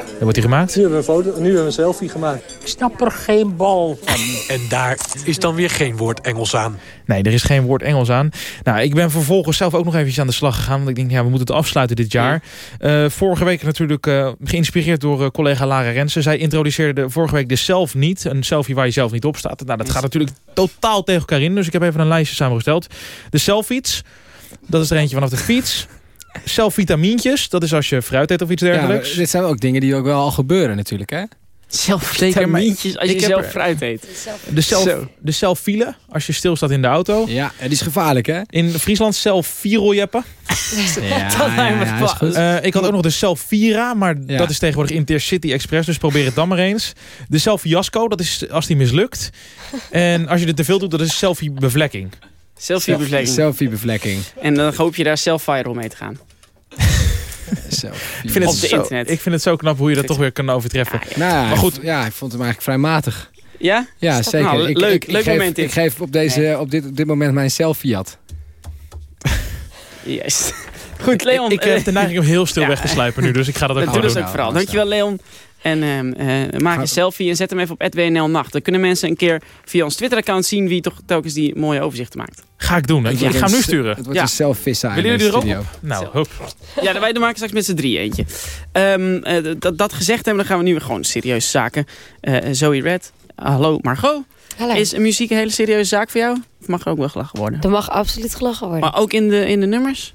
S18: En wordt die gemaakt?
S21: Nu hebben we een, foto, nu hebben we een selfie gemaakt.
S11: Ik snap er geen bal van.
S21: En daar is dan weer geen woord Engels aan.
S18: Nee, er is geen woord Engels aan. Nou, ik ben vervolgens zelf ook nog eventjes aan de slag gegaan. Want ik denk, ja, we moeten het afsluiten dit jaar. Eh, vorige week natuurlijk eh, geïnspireerd door eh, collega Lara Rensen. Zij introduceerde vorige week de self niet. Een selfie waar je zelf niet op staat. Nou, dat gaat natuurlijk totaal tegen elkaar in. Dus ik heb even een lijstje samengesteld. De selfies. Dat is er eentje vanaf de fiets. Selfvitamintjes. Dat is als je fruit eet of iets dergelijks.
S4: dit zijn ook dingen die ook wel al gebeuren natuurlijk, hè?
S3: Zelfvitamintjes als je zelf
S18: er-
S3: fruit eet.
S18: De, zelf,
S3: Zo.
S18: de zelfvielen, als je stilstaat in de auto.
S4: Ja, die is gevaarlijk hè?
S18: In Friesland zelfvieroljeppen. *laughs*
S4: Ja,
S3: Dat lijkt me
S4: ja, goed.
S18: Eh, ik had ook nog de Selfira, maar
S4: Ja.
S18: dat is tegenwoordig Intercity Express, dus probeer het dan maar eens. De Selfie-Fiasco, dat is als die mislukt. En als je er te veel doet, dat is selfie-bevlekking.
S3: Selfie-bevlekking.
S4: Selfie-bevlekking.
S3: En dan hoop je daar zelf viral mee te gaan. *laughs*
S18: Ik vind, het
S3: Op de
S18: zo,
S3: internet.
S18: ik vind het zo knap hoe je dat toch weer kan overtreffen.
S4: Nou, ja,
S18: Maar goed.
S4: ja, ik vond hem eigenlijk vrij matig.
S3: Ja?
S4: Ja,
S3: dat-
S4: zeker.
S3: nou,
S4: ik,
S3: leuk,
S4: ik, ik
S3: leuk
S4: geef,
S3: moment dit.
S4: Ik geef op, deze, op, dit, op dit moment mijn selfie-at.
S3: Yes. Goed, Leon.
S18: Ik, ik heb de neiging om heel stil weg te sluipen nu, dus ik ga dat ook
S3: Dat
S18: gewoon
S3: doen
S18: doen.
S3: dus ook vooral. Dankjewel, Leon. En ehm, eh, maak een selfie en zet hem even op @wnl Nacht. Dan kunnen mensen een keer via ons Twitter-account zien wie toch telkens die mooie overzichten maakt.
S18: Ga ik doen. Ik, ga hem nu sturen.
S4: Het wordt
S3: Ja.
S4: een self-vissa in
S18: Willen jullie
S4: deze
S18: er ook
S4: studio.
S18: op? Nou, hup.
S3: Ja, wij maken straks met z'n drie eentje. Ehm, eh, dat, dat gezegd hebben, dan gaan we nu weer gewoon serieuze zaken. Eh, Zoe Red, hallo Margot.
S10: Hallo.
S3: Is muziek een hele serieuze zaak voor jou? Of mag er ook wel gelachen worden?
S10: Er mag absoluut gelachen worden.
S3: Maar ook in de, in de nummers?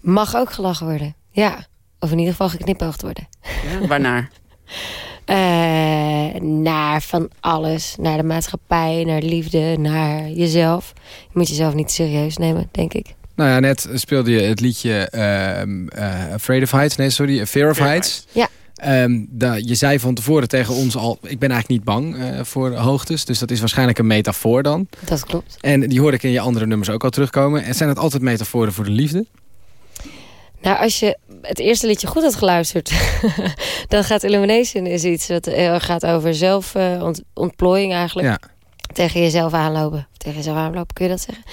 S10: Mag ook gelachen worden. Ja. Of in ieder geval geknipoogd worden.
S3: Ja, waarnaar?
S10: Eh, naar van alles. Naar de maatschappij, naar liefde, naar jezelf. Je moet jezelf niet serieus nemen, denk ik.
S4: Nou ja, net speelde je het liedje ehm, eh, Afraid of Heights. Nee, sorry, Fear of Heights.
S10: Ja.
S4: Ehm, je zei van tevoren tegen ons al... ik ben eigenlijk niet bang eh, voor hoogtes. Dus dat is waarschijnlijk een metafoor dan.
S10: Dat klopt.
S4: En die hoorde ik in je andere nummers ook al terugkomen. En zijn het altijd metaforen voor de liefde?
S10: Nou, als je het eerste liedje goed had geluisterd... *laughs* dan gaat Illumination is iets wat heel erg gaat over zelfontplooiing eigenlijk.
S4: Ja.
S10: Tegen jezelf aanlopen. Tegen jezelf aanlopen, kun je dat zeggen?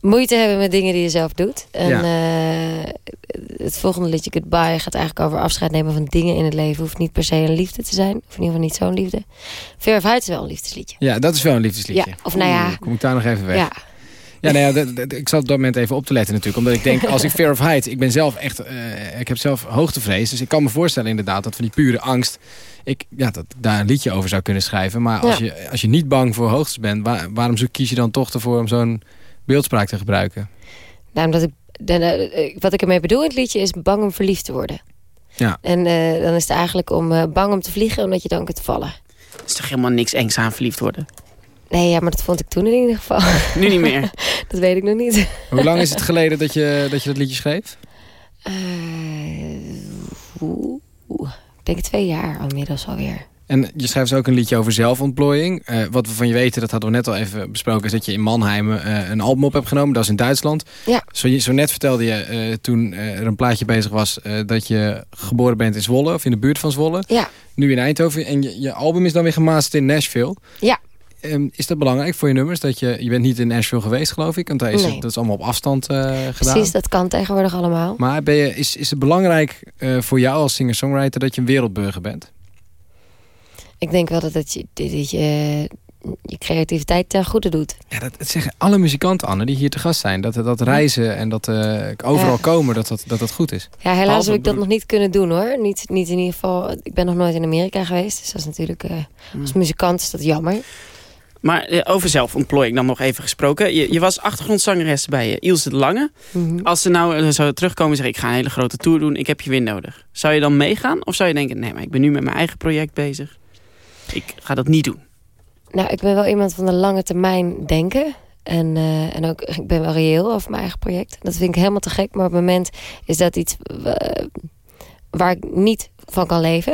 S10: Moeite hebben met dingen die je zelf doet. En
S4: Ja.
S10: eh, het volgende liedje, Goodbye, gaat eigenlijk over afscheid nemen van dingen in het leven. Hoeft niet per se een liefde te zijn. Of in ieder geval niet zo'n liefde. Of Heights is wel een liefdesliedje.
S4: Ja, dat is wel een liefdesliedje.
S10: Ja, of nou ja.
S4: Oeh, Kom ik daar nog even weg?
S10: Ja.
S4: Ja, nou ja, ik zat op dat moment even op te letten natuurlijk. Omdat ik denk, als ik Fear of Heights... Ik ben zelf echt... eh, ik heb zelf hoogtevrees. Dus ik kan me voorstellen inderdaad dat van die pure angst... Ik, ja, dat ik daar een liedje over zou kunnen schrijven. Maar als,
S10: Ja.
S4: je, als je niet bang voor hoogtes bent... waar- waarom zo kies je dan toch ervoor om zo'n beeldspraak te gebruiken?
S10: Nou, omdat ik, dan, eh, wat ik ermee bedoel in het liedje is bang om verliefd te worden.
S4: Ja.
S10: En eh, dan is het eigenlijk om eh, bang om te vliegen omdat je dan kunt vallen.
S3: Er is toch helemaal niks engs aan verliefd worden?
S10: Nee, ja, maar dat vond ik toen in ieder geval.
S3: Nu niet meer. *laughs*
S10: dat weet ik nog niet.
S4: Hoe lang is het geleden dat je dat, je dat liedje schreef?
S10: Eh, ik denk twee jaar inmiddels alweer.
S4: En je schrijft dus ook een liedje over zelfontplooiing. Eh, wat we van je weten, dat hadden we net al even besproken... is dat je in Mannheim eh, een album op hebt genomen. Dat is in Duitsland.
S10: Ja.
S4: Zo, je- zo net vertelde je eh, toen er een plaatje bezig was... eh, dat je geboren bent in Zwolle, of in de buurt van Zwolle.
S10: Ja.
S4: Nu in Eindhoven. En je, je album is dan weer gemasterd in Nashville.
S10: Ja.
S4: Ehm, is dat belangrijk voor je nummers? Dat je, je bent niet in Nashville geweest, geloof ik. Want daar is
S10: Nee.
S4: het, dat is allemaal op afstand eh, gedaan.
S10: Precies, dat kan tegenwoordig allemaal.
S4: Maar ben je, is, is het belangrijk eh, voor jou als singer-songwriter... dat je een wereldburger bent?
S10: Ik denk wel dat het je, dat je, je creativiteit ten goede doet.
S4: Ja, dat, dat zeggen alle muzikanten, Anne, die hier te gast zijn. Dat, dat reizen en dat eh, overal
S10: Ja.
S4: komen, dat dat, dat dat goed is.
S10: Ja, helaas heb ik dat nog niet kunnen doen hoor. Niet, niet in ieder geval. Ik ben nog nooit in Amerika geweest. Dus dat is natuurlijk. eh, als muzikant is dat jammer.
S3: Maar eh, over zelfontplooiing dan nog even gesproken. Je, je was achtergrondzangeres bij eh, Ilse de Lange.
S10: Mhm.
S3: Als ze nou eh, zou terugkomen en zeggen... ik ga een hele grote tour doen, ik heb je weer nodig. Zou je dan meegaan? Of zou je denken, nee, maar ik ben nu met mijn eigen project bezig. Ik ga dat niet doen.
S10: Nou, ik ben wel iemand van de lange termijn denken. En, en ook, ik ben wel reëel over mijn eigen project. Dat vind ik helemaal te gek. Maar op het moment is dat iets waar ik niet van kan leven.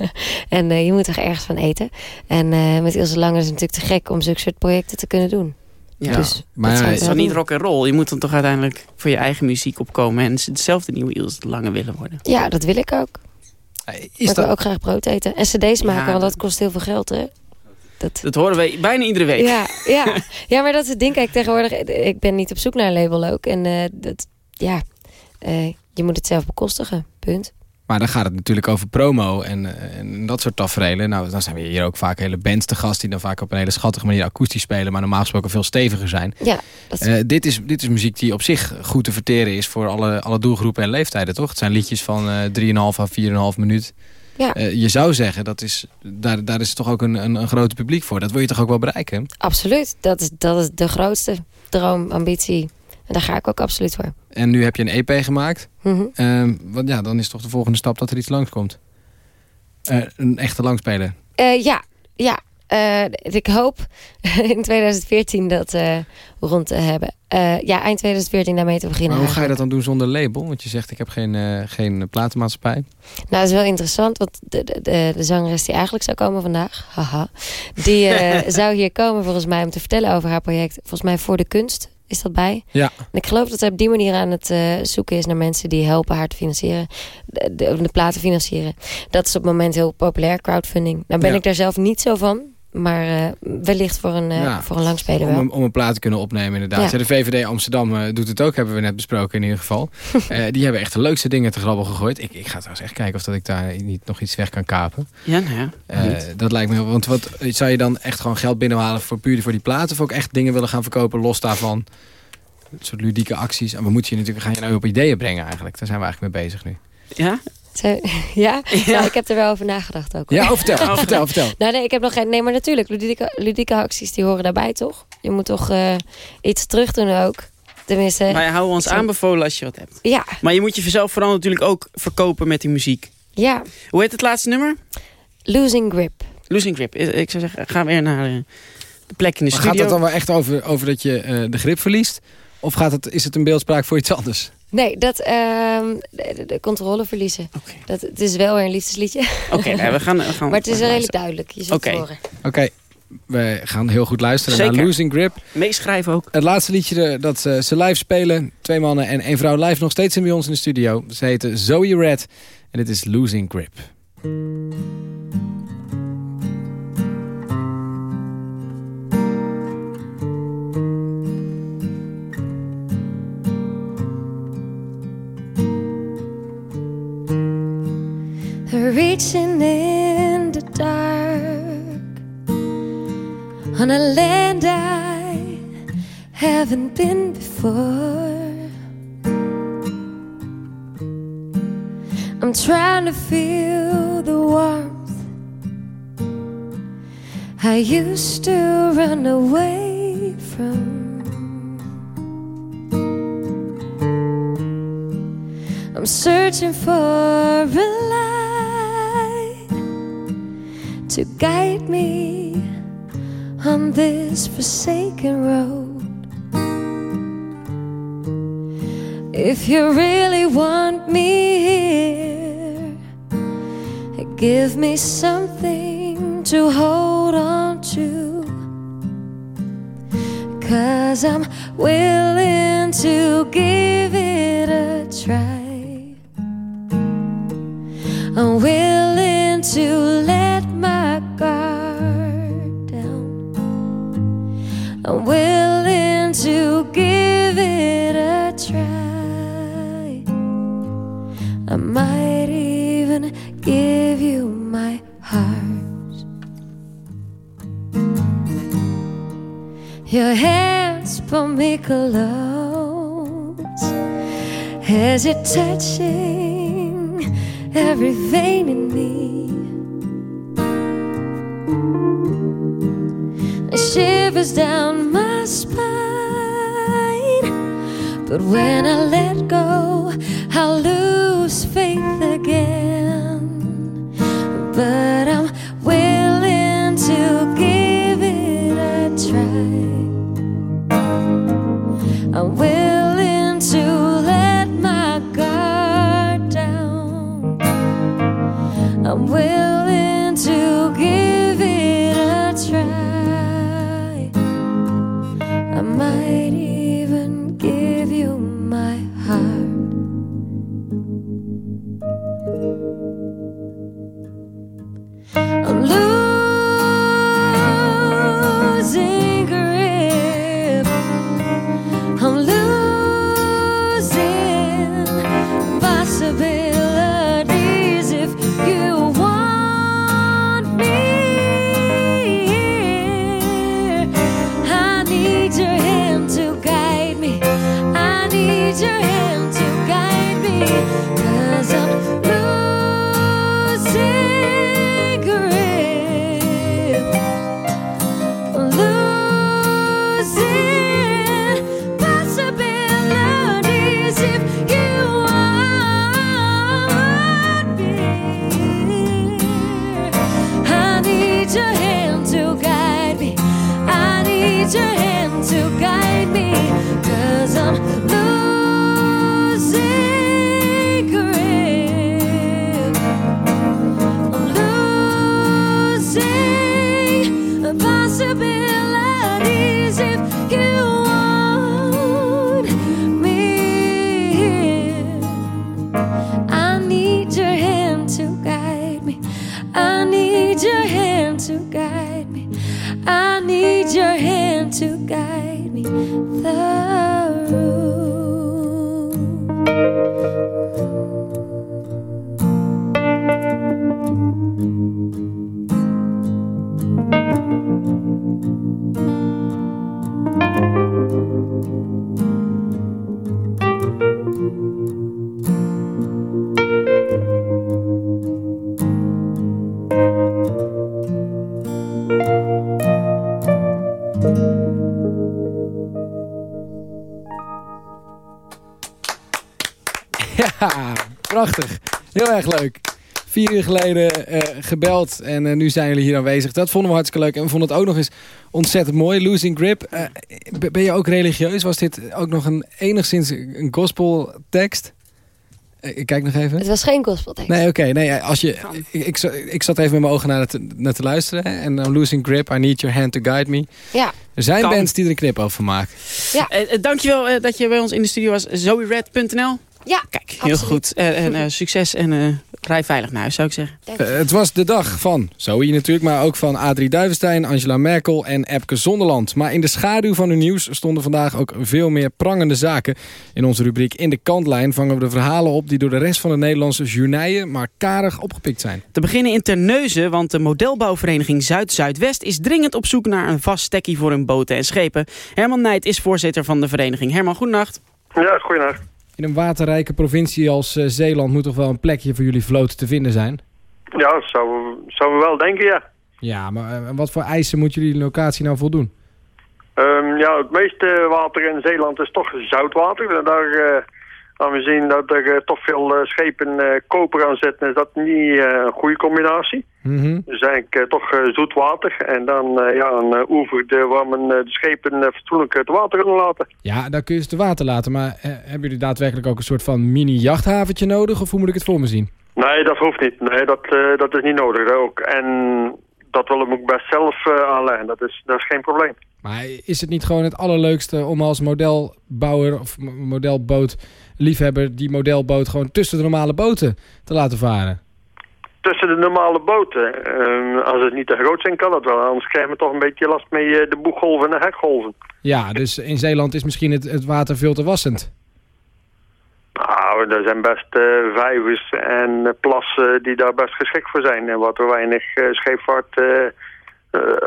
S10: *laughs* en eh, je moet er ergens van eten. En eh, met Ilse Lange is het natuurlijk te gek om zulke soort projecten te kunnen doen.
S3: Ja,
S10: Dus
S3: maar
S10: dat
S3: het
S10: ik
S3: is
S10: wel
S3: wel niet rock and roll. Je moet dan toch uiteindelijk voor je eigen muziek opkomen... en hetzelfde nieuwe Ilse Lange willen worden.
S10: Ja, dat wil ik ook.
S4: Is
S10: maar ik
S3: dat-
S10: wil ook graag brood eten. En cd's maken,
S3: Ja,
S10: want dat kost heel veel geld, hè?
S3: Dat horen we bijna iedere week.
S10: Ja, ja. *laughs* ja, maar dat is het ding. Kijk, tegenwoordig... Ik ben niet op zoek naar een label ook. En eh, dat, ja, eh, je moet het zelf bekostigen. Punt.
S4: Maar dan gaat het natuurlijk over promo en, eh, en dat soort tafereelen. Nou, dan zijn we hier ook vaak hele bands te gast... die dan vaak op een hele schattige manier akoestisch spelen... maar normaal gesproken veel steviger zijn.
S10: Ja, dat is-
S4: Eh, dit, is, dit is muziek die op zich goed te verteren is... voor alle, alle doelgroepen en leeftijden, toch? Het zijn liedjes van eh 3,5 à 4,5 minuut.
S10: Ja.
S4: Je zou zeggen, dat is, daar, daar is toch ook een, een, een groot publiek voor. Dat wil je toch ook wel bereiken?
S10: Absoluut. Dat is, dat is de grootste droom, ambitie. En daar ga ik ook absoluut voor.
S4: En nu heb je een EP gemaakt. Ehm, want ja, dan is toch de volgende stap dat er iets langskomt. Eh een echte langspeler.
S9: Eh, ja, ja. Eh, ik hoop *laughs* in 2014 dat rond te hebben. Ja, eind 2014 daarmee te beginnen.
S4: Maar hoe ga je dat dan doen zonder label? Want je zegt ik heb geen, geen platenmaatschappij.
S9: Nou, dat is wel interessant, want de, de, de, de zangeres die eigenlijk zou komen vandaag, haha, die *laughs* zou hier komen volgens mij om te vertellen over haar project. Volgens mij voor de kunst is dat bij.
S4: Ja.
S9: En ik geloof dat zij op die manier aan het eh, zoeken is naar mensen die helpen haar te financieren, de, de, de platen financieren. Dat is op het moment heel populair, crowdfunding. Nou ben
S4: Ja.
S9: ik daar zelf niet zo van, maar eh, wellicht voor een, eh,
S4: Ja.
S9: voor een langspeler
S4: Om,
S9: wel.
S4: een- om een plaat te kunnen opnemen inderdaad.
S9: Ja.
S4: De VVD Amsterdam eh, doet het ook, hebben we net besproken in ieder geval. *laughs* Eh, die hebben echt de leukste dingen te grabbel gegooid. Ik, ik ga trouwens echt kijken of dat ik daar niet nog iets weg kan kapen.
S3: Ja, nou ja.
S4: Eh, dat lijkt me heel... Want wat, zou je dan echt gewoon geld binnenhalen voor puur voor die platen? Of ook echt dingen willen gaan verkopen los daarvan? Een soort ludieke acties. En we moeten je natuurlijk, ga je nou op ideeën brengen eigenlijk? Daar zijn we eigenlijk mee bezig nu.
S3: Ja?
S9: Zo- *laughs* ja? Nou, ik heb er wel over nagedacht ook. hoor.
S4: Ja, oh, vertel, *laughs* vertel, vertel.
S9: Nou, nee, ik heb nog geen... Nee, maar natuurlijk, ludieke, ludieke acties die horen daarbij, toch? Je moet toch eh, iets terug doen ook. Tenminste...
S3: Wij houden ons aanbevolen als je wat hebt.
S9: Ja,
S3: Maar je moet jezelf vooral natuurlijk ook verkopen met die muziek.
S9: ja.
S3: Hoe heet het laatste nummer?
S9: Losing Grip.
S3: Losing Grip. Ik zou zeggen, ga weer naar eh, de plek in de
S4: Maar
S3: studio.
S4: gaat het dan wel echt over, over dat je eh, de grip verliest? Of gaat het, is het een beeldspraak voor iets anders?
S9: Nee, dat... ehm, de, controle verliezen. Dat, het is wel weer een liefdesliedje.
S3: Oké, we gaan, we gaan *laughs*
S9: maar het is redelijk duidelijk. Je zult
S3: Oké.
S9: het horen.
S4: Oké, we gaan heel goed luisteren
S3: Zeker.
S4: naar Losing Grip.
S3: Meeschrijven ook.
S4: Het laatste liedje eh, dat eh, ze live spelen. Twee mannen en één vrouw live nog steeds in bij ons in de studio. Ze heten Zoe Red en dit is Losing Grip.
S10: Reaching in the dark on a land I haven't been before. I'm trying to feel the warmth I used to run away from. I'm searching for a light to guide me on this forsaken road. If you really want me here, give me something to hold on to. Cause I'm willing to give as you're touching every vein in me. It shivers down my spine, but when I let go, I'll lose faith again. But I'm willing to give it a try. I'm willing *laughs*
S4: Prachtig. Heel erg leuk. Vier uur geleden eh, gebeld en eh, nu zijn jullie hier aanwezig. Dat vonden we hartstikke leuk en we vonden het ook nog eens ontzettend mooi. Losing Grip. Eh, ben je ook religieus? Was dit ook nog een enigszins een gospel tekst? Ik kijk nog even.
S9: Het was geen gospeltekst.
S4: Nee, oké. nee, als je, ik, ik, za- ik zat even met mijn ogen naar, het, naar te luisteren. hè, En I'm losing grip, I need your hand to guide me.
S9: Ja.
S4: Er zijn
S3: Kan.
S4: bands die er een knip over maken.
S9: Ja.
S3: Dankjewel dat je bij ons in de studio was. ZoeRed.nl.
S9: Ja,
S3: Kijk, heel goed. Eh, en, eh, *laughs* succes en eh, rij veilig naar huis, zou ik zeggen.
S4: Eh, het was de dag van Zoe natuurlijk, maar ook van Adrie Duivenstein, Angela Merkel en Epke Zonderland. Maar in de schaduw van hun nieuws stonden vandaag ook veel meer prangende zaken. In onze rubriek In de Kantlijn vangen we de verhalen op die door de rest van de Nederlandse journijen maar karig opgepikt zijn.
S3: Te beginnen in Terneuzen, want de modelbouwvereniging Zuid-Zuidwest is dringend op zoek naar een vast stekkie voor hun boten en schepen. Herman Nijt is voorzitter van de vereniging. Herman, goedenacht.
S23: Ja, goeienacht.
S4: In een waterrijke provincie als eh, Zeeland moet toch wel een plekje voor jullie vloot te vinden zijn?
S23: Ja, dat zou, zouden we wel denken, ja.
S4: Ja, maar eh, wat voor eisen moet jullie locatie nou voldoen?
S23: Ehm, ja, het meeste water in Zeeland is toch zoutwater. En daar eh gaan we zien dat er eh, toch veel eh, schepen eh, koper aan zitten. Is dat niet een goede combinatie?
S4: Mhm.
S23: Dus eigenlijk toch zoet water. En dan ja, een oever de, waar men de schepen fatsoenlijk het water kunnen laten.
S4: Ja, daar kun je ze te water laten. Maar hebben jullie daadwerkelijk ook een soort van mini-jachthaventje nodig? Of hoe moet ik het voor me zien?
S23: Nee, dat hoeft niet. Nee, dat, dat is niet nodig ook. En dat we ook best zelf eh, aanleggen. Dat is, dat is geen probleem.
S4: Maar is het niet gewoon het allerleukste om als modelbouwer of mo- modelbootliefhebber die modelboot gewoon tussen de normale boten te laten varen?
S23: Tussen de normale boten. Ehm, als het niet te groot zijn, kan dat wel. Anders krijgen we toch een beetje last met eh, de boeggolven en de hekgolven.
S4: Ja, dus in Zeeland is misschien het, het water veel te wassend.
S23: Nou, er zijn best eh, vijvers en plassen die daar best geschikt voor zijn. En wat er weinig eh, scheepvaart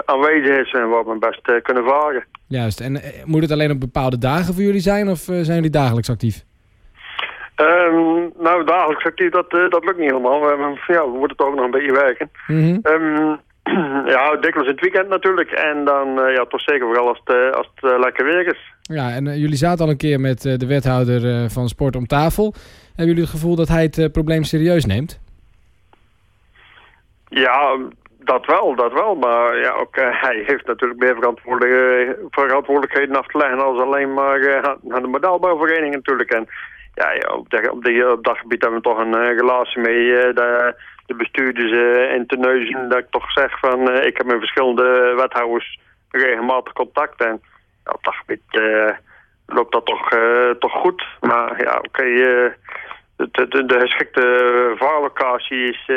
S23: aanwezig is en waar we best kunnen varen.
S4: Juist. En moet het alleen op bepaalde dagen voor jullie zijn of zijn jullie dagelijks actief?
S23: Ehm, nou, dagelijks actief, dat, eh, dat lukt niet helemaal. We, hebben- ja, we moeten toch ook nog een beetje werken.
S4: Mhm.
S23: Ehm, *clears throat* ja, dikwijls in het weekend natuurlijk. En dan eh, ja, toch zeker vooral als het, eh, als het lekker weer is.
S4: Ja, en jullie zaten al een keer met de wethouder van sport om tafel. Hebben jullie het gevoel dat hij het probleem serieus neemt?
S23: Ja, dat wel, dat wel. Maar ja, ook, *laughs* hij heeft natuurlijk meer verantwoordelijke, verantwoordelijkheden af te leggen als alleen maar eh, aan de modelbouwvereniging natuurlijk. En ja, op, op, op dat gebied hebben we toch een eh, relatie mee. eh, de, de bestuurders eh, in Terneuzen, dat ik toch zeg van, ik heb met verschillende wethouders regelmatig contact. En ja, op dat gebied loopt dat toch, toch goed. Maar ja, oké, de, de, de geschikte vaarlocatie is...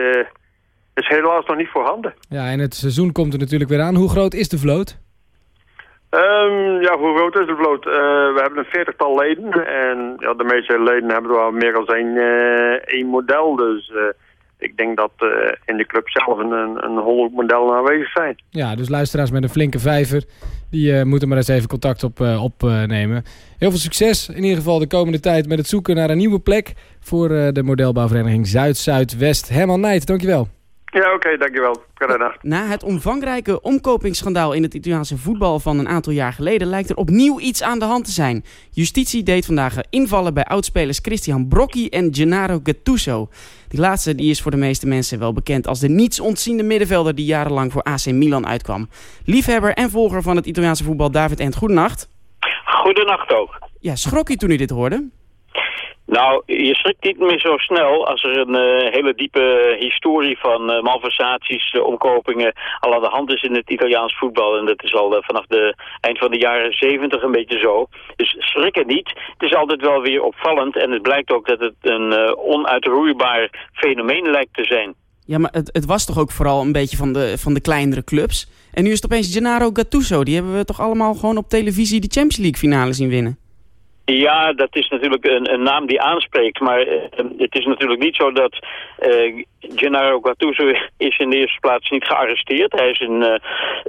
S23: is helaas nog niet voorhanden.
S4: Ja, en het seizoen komt er natuurlijk weer aan. Hoe groot is de vloot?
S23: Ehm, ja, hoe groot is de vloot? Eh, we hebben een veertigtal leden. En ja, de meeste leden hebben wel meer dan één, eh, één model. Dus eh, ik denk dat in de club zelf een, een, honderd modellen aanwezig zijn.
S4: Ja, dus luisteraars met een flinke vijver, die moeten maar eens even contact opnemen. Op, nemen. Heel veel succes in ieder geval de komende tijd met het zoeken naar een nieuwe plek voor de modelbouwvereniging Zuid-Zuidwest. Herman Nijt, dankjewel.
S23: Ja, oké, dankjewel. Goedendag.
S3: Na het omvangrijke omkopingsschandaal in het Italiaanse voetbal van een aantal jaar geleden lijkt er opnieuw iets aan de hand te zijn. Justitie deed vandaag invallen bij oudspelers Christian Brocchi en Gennaro Gattuso. Die laatste die is voor de meeste mensen wel bekend als de niets ontziende middenvelder die jarenlang voor AC Milan uitkwam. Liefhebber en volger van het Italiaanse voetbal David Ent, goedenacht.
S24: Goedenacht ook.
S3: Ja, schrok u toen u dit hoorde?
S24: Nou, je schrikt niet meer zo snel als er een eh, hele diepe historie van eh, malversaties, eh, omkopingen al aan de hand is in het Italiaans voetbal. En dat is al vanaf de eind van de jaren zeventig een beetje zo. Dus schrikken niet. Het is altijd wel weer opvallend en het blijkt ook dat het een onuitroeibaar fenomeen lijkt te zijn.
S3: Ja, maar het, het was toch ook vooral een beetje van de, van de kleinere clubs. En nu is het opeens Gennaro Gattuso. Die hebben we toch allemaal gewoon op televisie de Champions League finale zien winnen.
S24: Ja, dat is natuurlijk een, een naam die aanspreekt, maar eh, het is natuurlijk niet zo dat eh Gennaro Gattuso is in de eerste plaats niet gearresteerd. Hij is in, eh,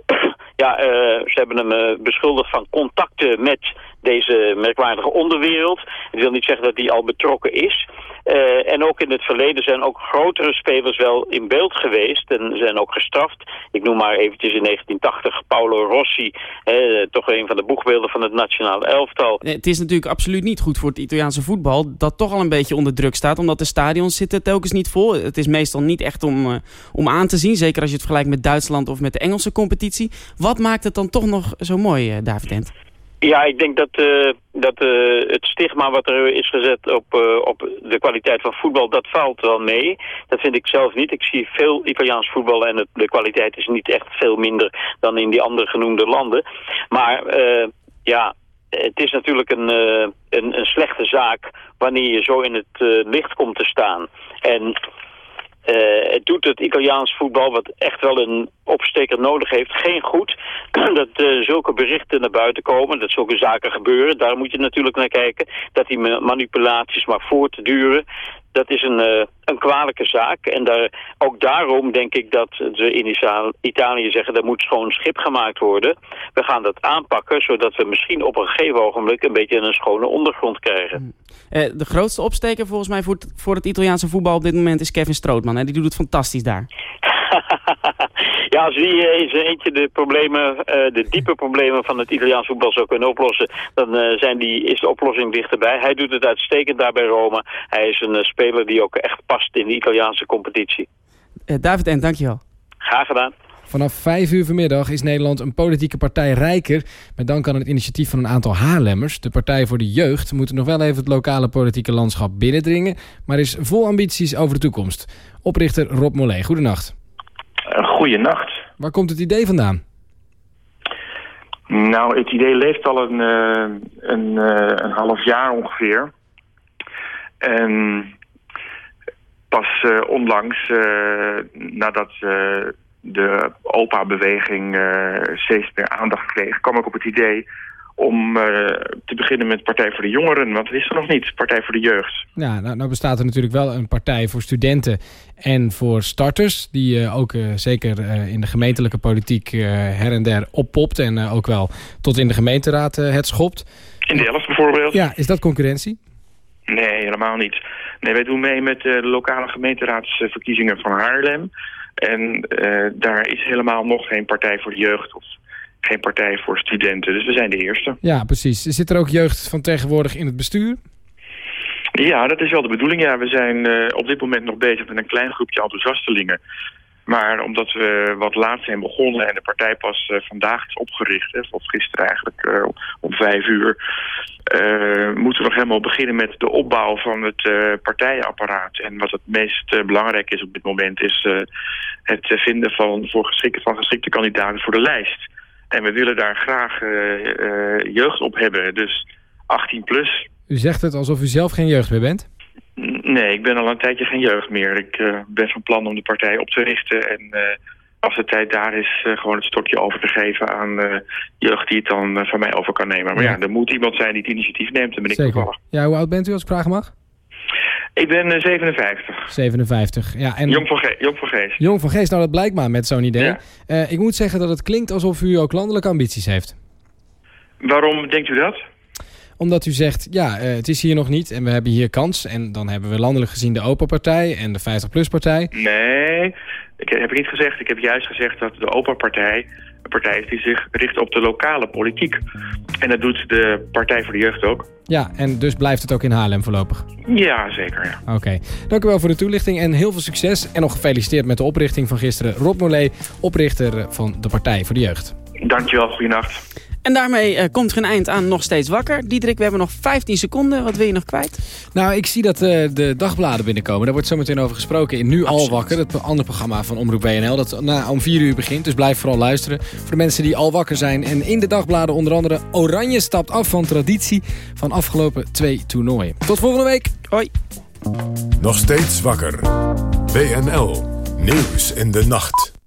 S24: *clears throat* ja, ze hebben hem beschuldigd van contacten met deze merkwaardige onderwereld. Het wil niet zeggen dat die al betrokken is. Uh, en ook in het verleden zijn ook grotere spelers wel in beeld geweest en zijn ook gestraft. Ik noem maar eventjes in 1980 Paolo Rossi, toch een van de boegbeelden van het nationale elftal.
S3: Het is natuurlijk absoluut niet goed voor het Italiaanse voetbal dat toch al een beetje onder druk staat, omdat de stadions zitten telkens niet vol. Het is meestal niet echt om, uh, om aan te zien, zeker als je het vergelijkt met Duitsland of met de Engelse competitie. Wat maakt het dan toch nog zo mooi, uh, David Dent?
S24: Ja, ik denk dat, uh, dat uh, het stigma wat er is gezet op, uh, op de kwaliteit van voetbal, dat valt wel mee. Dat vind ik zelf niet. Ik zie veel Italiaans voetbal en de kwaliteit is niet echt veel minder dan in die andere genoemde landen. Maar ja, het is natuurlijk een, een, een, slechte zaak wanneer je zo in het licht komt te staan. En uh, het doet het Italiaans voetbal, wat echt wel een opsteker nodig heeft, geen goed. *clears throat* dat uh, zulke berichten naar buiten komen, dat zulke zaken gebeuren. Daar moet je natuurlijk naar kijken. Dat die manipulaties maar voortduren dat is een, uh, een kwalijke zaak. En daar, ook daarom denk ik dat ze in Italië zeggen... er moet schoon schip gemaakt worden. We gaan dat aanpakken, zodat we misschien op een gegeven ogenblik... een beetje een schone ondergrond krijgen.
S3: Uh, de grootste opsteker volgens mij voor het, voor het Italiaanse voetbal op dit moment is Kevin Strootman. En die doet het fantastisch daar. *laughs*
S24: ja, als die eens eentje de problemen, uh, de diepe problemen van het Italiaans voetbal zou kunnen oplossen, dan uh, zijn die, is de oplossing dichterbij. Hij doet het uitstekend daar bij Rome. Hij is een uh, speler die ook echt past in de Italiaanse competitie.
S3: David en dankjewel.
S24: Graag gedaan.
S4: Vanaf 5 uur vanmiddag is Nederland een politieke partij rijker... met dank aan het initiatief van een aantal Haarlemmers. De Partij voor de Jeugd moet nog wel even het lokale politieke landschap binnendringen... maar is vol ambities over de toekomst. Oprichter Rob Mollet, goedenacht.
S25: Goedenacht.
S4: Waar komt het idee vandaan?
S25: Nou, het idee leeft al een, uh, een, uh, een half jaar ongeveer. En pas uh, onlangs, nadat de OPA-beweging steeds meer aandacht kreeg... kwam ik op het idee om uh, te beginnen met Partij voor de Jongeren. Want dat is er nog niet, Partij voor de Jeugd.
S4: Ja, nou, nou bestaat er natuurlijk wel een partij voor studenten en voor starters... die uh, ook uh, zeker in de gemeentelijke politiek her en der oppopt... en ook wel tot in de gemeenteraad het schopt.
S25: In de Elf bijvoorbeeld.
S4: Ja, is dat concurrentie?
S25: Nee, helemaal niet. Nee, wij doen mee met de lokale gemeenteraadsverkiezingen van Haarlem... En daar is helemaal nog geen Partij voor de Jeugd... of geen partij voor studenten. Dus we zijn de eerste.
S4: Ja, precies. Zit er ook jeugd van tegenwoordig in het bestuur?
S25: Ja, dat is wel de bedoeling. Ja, we zijn uh, op dit moment nog bezig met een klein groepje enthousiastelingen. Maar omdat we wat laat zijn begonnen en de partij pas uh, vandaag is opgericht... Hè, of gisteren eigenlijk uh, om vijf uur... moeten we nog helemaal beginnen met de opbouw van het partijenapparaat. En wat het meest belangrijk is op dit moment... is het vinden van, voor geschikte, van geschikte kandidaten voor de lijst. En we willen daar graag uh, uh, jeugd op hebben, dus 18 plus.
S4: U zegt het alsof u zelf geen jeugd meer bent?
S25: Nee, ik ben al een tijdje geen jeugd meer. Ik uh, ben van plan om de partij op te richten en als de tijd daar is, gewoon het stokje over te geven aan jeugd die het dan van mij over kan nemen. Maar ja. ja, er moet iemand zijn die het initiatief neemt, ben ik toevallig.
S4: Ja, hoe oud bent u als ik vragen mag?
S25: Ik ben uh, 57.
S4: 57, ja. En...
S25: Jong, van Ge Jong van Geest.
S4: Jong van Geest, nou dat blijkt maar met zo'n idee. Ja. Uh, ik moet zeggen dat het klinkt alsof u ook landelijke ambities heeft.
S25: Waarom denkt u dat?
S4: Omdat u zegt, ja, uh, het is hier nog niet en we hebben hier kans. En dan hebben we landelijk gezien de Opa-partij en de 50PLUS-partij.
S25: Nee, ik heb niet gezegd. Ik heb juist gezegd dat de Opa-partij een partij is die zich richt op de lokale politiek. En dat doet de Partij voor de Jeugd ook.
S4: Ja, en dus blijft het ook in Haarlem voorlopig?
S25: Ja, zeker. Ja.
S4: Oké. Okay. Dank u wel voor de toelichting en heel veel succes. En nog gefeliciteerd met de oprichting van gisteren. Rob Mollet, oprichter van de Partij voor de Jeugd.
S25: Dankjewel, goeienacht.
S3: En daarmee uh, komt er een eind aan Nog Steeds Wakker. Diederik, we hebben nog 15 seconden. Wat wil je nog kwijt?
S4: Nou, ik zie dat uh, de dagbladen binnenkomen. Daar wordt zo meteen over gesproken in Nu Absoluut. Al Wakker. Het andere programma van Omroep BNL. Dat na, om 4 uur begint. Dus blijf vooral luisteren. Voor de mensen die al wakker zijn. En in de dagbladen onder andere Oranje stapt af van traditie van afgelopen twee toernooien. Tot volgende week. Hoi.
S2: Nog steeds wakker. BNL. Nieuws in de nacht.